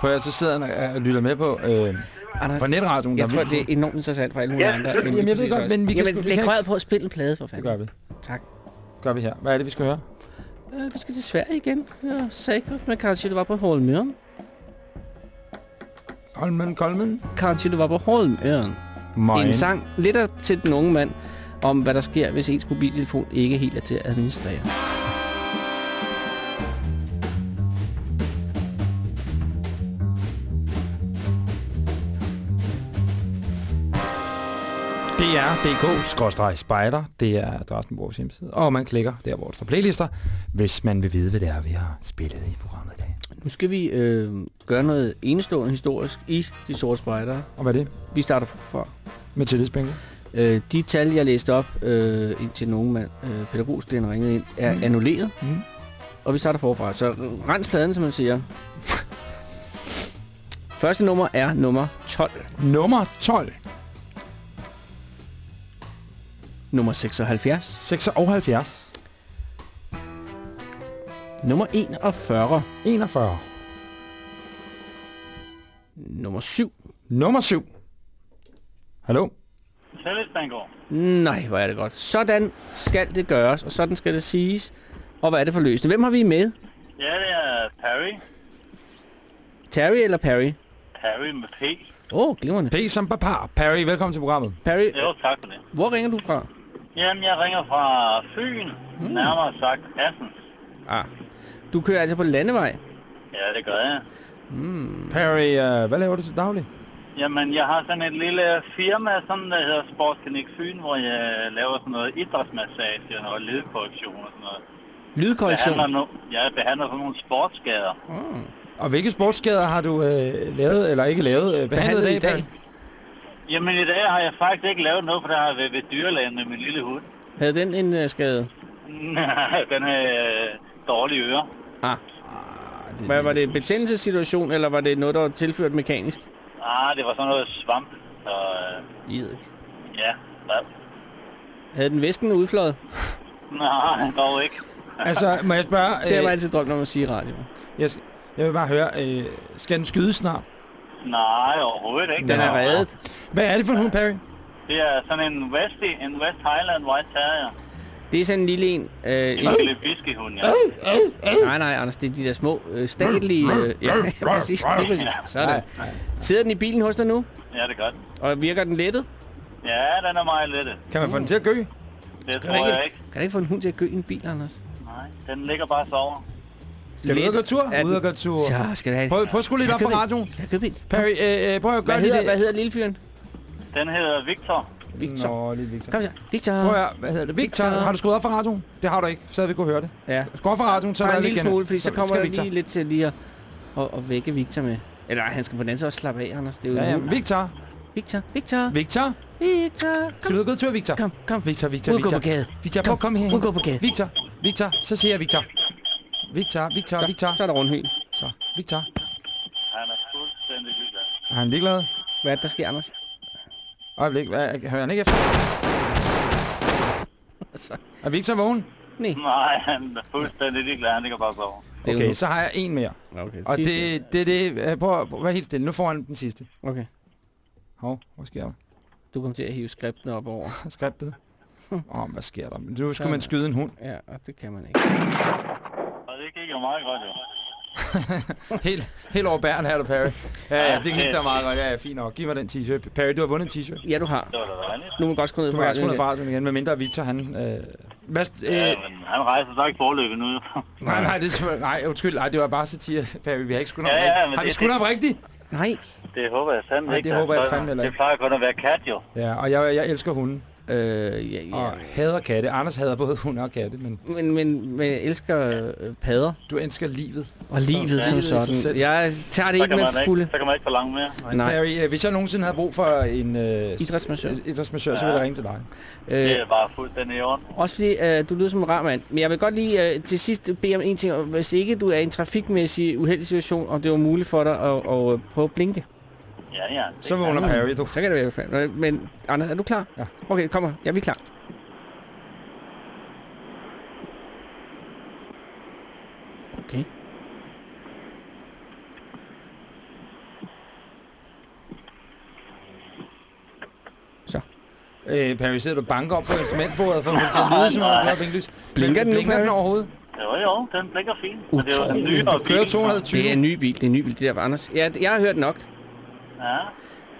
Prøv at så sidder han og, og lytter med på, øh, Anders, på netradioen. jeg tror, det er enormt interessant for alle mulige Ja, andre. det- end Jamen, jeg ved godt, men vi kan Jamen, læg røret på at spille en plade, for Det fanden. gør vi. Tak. Gør vi her. Hvad er det, vi skal høre? Øh, vi skal til Sverige igen. Ja, sikkert, men kanskje det var på Holmøren. Holmen, Kolmen. Kanskje det var på Holmøren. Moin. En sang lidt til den unge mand om, hvad der sker, hvis ens mobiltelefon ikke helt er til at administrere. Det er dk-spejder. Det er adressen på vores hjemmeside. Og man klikker der, hvor der står playlister, hvis man vil vide, hvad det er, vi har spillet i programmet i dag. Nu skal vi øh, gøre noget enestående historisk i De Sorte Spejdere. Og hvad er det? Vi starter fra. Med tillidsbingo. Øh, de tal, jeg læste op øh, indtil nogen mand, øh, pædagogstudien ringede ind, er mm. annulleret. Mm. Og vi starter forfra. Så rens pladen, som man siger. Første nummer er nummer 12. Nummer 12. Nummer 76. 76. Nummer 41. 41. Nummer 7. Nummer 7. Hallo? Tillidsbingo. Nej, hvor er det godt. Sådan skal det gøres, og sådan skal det siges. Og hvad er det for løsning? Hvem har vi med? Ja, det er Perry. Terry eller Perry? Perry med P. Åh, oh, glimrende. P som papa. Perry, velkommen til programmet. Perry, Jo, tak for det. hvor ringer du fra? Jamen, jeg ringer fra Fyn, Hmm. nærmere sagt Assens. Ah. Du kører altså på landevej. Ja, det gør jeg. Perry, uh, hvad laver du til daglig? Jamen, jeg har sådan et lille firma, sådan der hedder Sportsklinik Fyn, hvor jeg laver sådan noget idrætsmassage og ledkorrektion og sådan noget. Lydkorrektion. Behandler no jeg behandler sådan nogle sportsskader. Og hvilke sportsskader har du øh, lavet, eller ikke lavet, øh, behandlet, Behandlet i dag? Perry? Jamen, i dag har jeg faktisk ikke lavet noget, for der har været ved dyrlægen med min lille hund. Havde den en uh, skade? Nej, den har øh, dårlige ører. Ah. Hvad, var det en betændelsessituation, eller var det noget, der var tilført mekanisk? Ah, det var sådan noget svamp. Så, øh, Idet. ja, hvad? Havde den væsken udfløjet? Nej, dog ikke. Altså, må jeg spørge... Det har Øh, jeg altid drømt om at sige i radio. jeg, jeg vil bare høre, øh, skal den skyde snart? Nej, overhovedet ikke. Den er reddet. Hvad er det for en hund, Perry? Det er sådan en Westie, en West Highland White Terrier. Det er sådan en lille en. Øh, En en lille biskehund, ja. nej, nej, Anders, det er de der små, øh, statlige... Øh, ja, (laughs) præcis, lige præcis. Sådan. Sidder den i bilen hos dig nu? Ja, det er godt. Og virker den lettet? Ja, den er meget lette. Kan man få den til at gø? Det tror jeg ikke, ikke. kan du ikke få en hund til at gø i en bil, Anders? Nej, den ligger bare og sover. Skal du ud og gå tur? Ud og gå tur. Så skal det have... Prøv, prøv at skrue lidt op jeg købe radioen. jeg købe en? Perry, øh, øh, prøv at gøre Hvad hedder, det. hvad hedder lille fyren? Den hedder Victor. Victor. Nå, lille Victor. Kom så, Victor. Prøv at hvad hedder det? Victor, Victor. har du skruet op for radioen? Det har du ikke, så havde vi kunne høre det. Ja. Skru op for radioen, så er der en lidt lille smule, fordi så kommer skal der Victor. lige lidt til lige at, at, at vække Victor med. Eller han skal på den anden side også slappe af, Anders. Det er jo Ja, ja. Victor. Victor, Victor, Victor. Victor. Skal du ud og gå tur, Victor? Kom, kom. Victor, Victor, Ud og gå Victor. på gade. Victor, at komme her. Ud og gå på gade. Victor, Victor, så siger jeg Victor. Victor, Victor, Så, Victor. så er der rundhyl. Så, Victor. Han er fuldstændig ligeglad. Er han ligeglad? Hvad er det, der sker, Anders? Øjeblik, hvad, hører han ikke efter? (laughs) Er Victor vågen? Nej. Nej, han er fuldstændig ligeglad. Han ligger bare sover. Jo Okay, så har jeg en mere. Okay, Og sidste. det, det, det, øh, prøv, at- prøv at være helt stille. Nu får han den sidste. Okay. Hov, hvad sker der? Du kommer til at hive skriften op over. (laughs) Skriftet. Åh, oh, hvad sker der? Nu skulle man skyde en hund. Ja, og det kan man ikke. Og det gik jo meget godt, jo. (laughs) Helt, helt over bæren her, du, Perry. Ja, ja, det gik da meget godt. Ja, ja, fint nok. Giv mig den t-shirt. Perry, du har vundet en t-shirt. Ja, du har. Det var da dejligt. Nu må man godt skrue ned Du på kan også radioen skrue igen. fra radioen igen, medmindre Victor, han... Øh, hvad, øh, Ja, men han rejser så ikke forløbet nu. (laughs) nej, nej, det er nej, undskyld, nej, det var bare satire, Perry. Vi har ikke skudt Ja, ja, ham men Har vi det- skudt ham rigtigt? Nej. Det håber jeg fandme Nej, ikke. det der håber jeg fandme heller Det ikke. plejer kun at være kat, jo. Ja, og jeg, jeg elsker hunden. Øh, ja, ja. Og hader katte. Anders hader både hunde og katte, men Men, men, men jeg elsker øh, padder. du elsker livet. Og livet som sig sådan. selv. Jeg tager det Så ikke med fulde ikke, så kan man ikke forlange mere. Nej. Nej. Perry, øh, hvis jeg nogensinde havde brug for en øh, idrætsmassør. idrætsmassør, så ville jeg ringe til dig. Øh, Det er bare fuldstændig i orden. også fordi øh, du lyder som en rar mand. Men jeg vil godt lige øh, til sidst bede om en ting. Hvis ikke du er i en trafikmæssig uheldig situation, og det var muligt for dig at, at, at prøve at blinke, Ja, ja. Så vågner. Perry, du. så kan det være. Men Anders, er du klar? Ja. Okay, kommer. Ja, vi er klar. Okay. Så. Øh, Perry, sidder du og banker op på instrumentbordet for at få det at (laughs) lyde som om du har blinklys? Blinker den nu, Blinker den overhovedet? Jo, jo, den blinker fint. Men det er jo den nye kører 220. Det er en ny bil. Det er en ny bil, det der var Anders. Ja, jeg har hørt nok. Ja,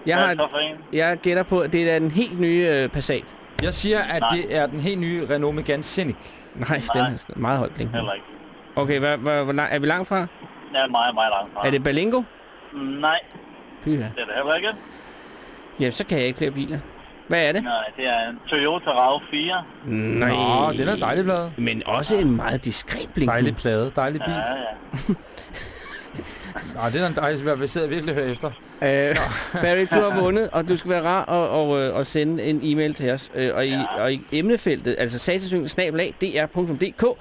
Jeg, har, jeg gætter på, at det er den helt nye øh, Passat. Jeg siger, at Nej. det er den helt nye Renault Megane Scenic. Nej, den er meget højt blink. Heller ikke. Okay, hvad, hvad, hvor lang, er vi langt fra? Ja, meget, meget langt fra. Er det Berlingo? Nej, Pyha. det er det heller ikke. Ja, så kan jeg ikke flere biler. Hvad er det? Nej, det er en Toyota RAV4. Nej. Nå, den er dejlig plade. Men også en meget diskret blink. Dejlig plade, dejlig bil. Ja, ja. (laughs) Nej, det er en dejlig bil, vi sidder virkelig og hører efter. Øh, Barry, du har vundet, og du skal være rar og, og, øh, og sende en e-mail til os. Øh, og, i, Ja. og i emnefeltet, altså satsesyngen snabelag, dr.dk, og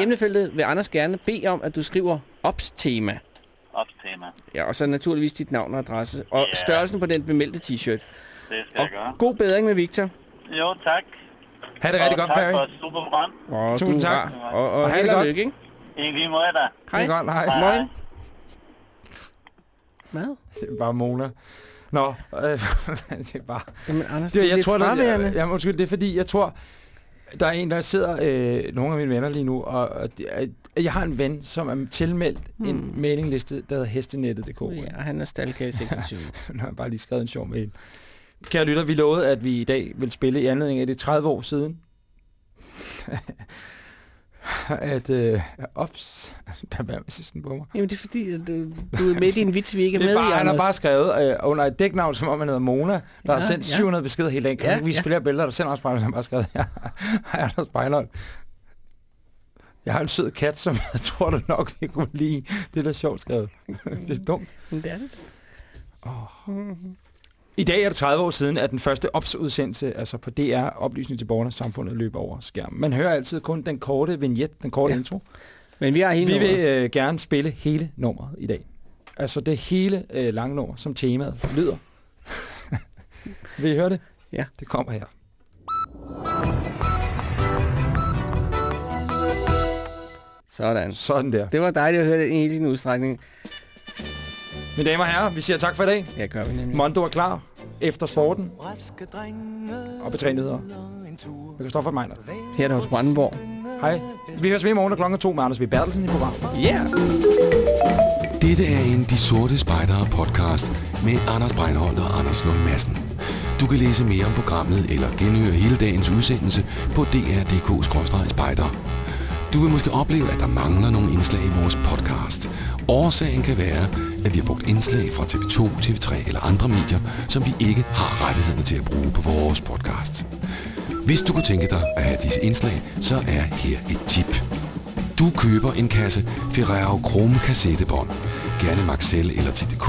i emnefeltet vil Anders gerne bede om, at du skriver ops-tema. Opstema. Ja, og så naturligvis dit navn og adresse. Og Ja. størrelsen på den bemeldte t-shirt. Det skal Og jeg gøre. god bedring med Victor. Jo, tak. Ha' det rigtig og godt, tak Perry. for et super program. Og Tusind er tak. rar. Og, og, Og ha' det held og godt. lykke, ikke? I lige måde da. Hej. Det er godt, nej. Hej. Morgen. Hvad? Det er bare Mona. Nå, øh, (laughs) det er bare... Jamen, Anders, Det, er jeg lidt tror, det, fraværende. jeg, jamen, undskyld, det er fordi, jeg tror... Der er en, der sidder, øh, nogle af mine venner lige nu, og, og er- jeg har en ven, som er tilmeldt hmm. en mailingliste, der hedder hestenettet.dk. Ja, han er stalkage 26. (laughs) Nu har jeg bare lige skrevet en sjov mail. Kære lytter, vi lovede, at vi i dag vil spille i anledning af det 30 år siden. At, øh, ops, (laughs) der var med sådan på mig. Jamen, det er fordi, at du, du er med i en vits, vi ikke er Det med bare, i, han har Anders. bare skrevet øh, under et dæknavn, som om han hedder Mona, der ja, har sendt ja. 700 beskeder hele dagen. Kan Ja, ja, vise ja. flere billeder, der sender også bare, han har bare skrevet, (laughs) ja, hej Anders Breinholt. Jeg har en sød kat, som jeg (laughs) tror, du nok vil kunne lide. Det er da sjovt skrevet. det er dumt. Men det er det. I dag er det 30 år siden, at den første OPS-udsendelse, altså på DR, Oplysning til borgerne, samfundet løber over skærmen. Man hører altid kun den korte vignette, den korte Ja. intro. Men vi har hele Vi vil nummeret. øh, gerne spille hele nummeret i dag. Altså det hele øh, lange nummer, som temaet lyder. (laughs) vil I høre det? Ja. Det kommer her. Sådan. Sådan der. Det var dejligt at høre det i din udstrækning. Mine damer og herrer, vi siger tak for i dag. Ja, gør vi nemlig. Mondo er klar efter sporten og på tre nyheder. Med Christoffer Meiner. Her er det hos Brandenborg. Hej. Vi høres ved i morgen kl. 2 med Anders V. Bertelsen i programmet. Yeah! Dette er en De Sorte Spejdere podcast med Anders Breinholt og Anders Lund Madsen. Du kan læse mere om programmet eller genhøre hele dagens udsendelse på dr.dk-spejdere. Du vil måske opleve, at der mangler nogle indslag i vores podcast. Årsagen kan være, at vi har brugt indslag fra TV2, TV3 eller andre medier, som vi ikke har rettighederne til at bruge på vores podcast. Hvis du kunne tænke dig at have disse indslag, så er her et tip. Du køber en kasse Ferrero Chrome kassettebånd. Gerne Maxell eller TDK.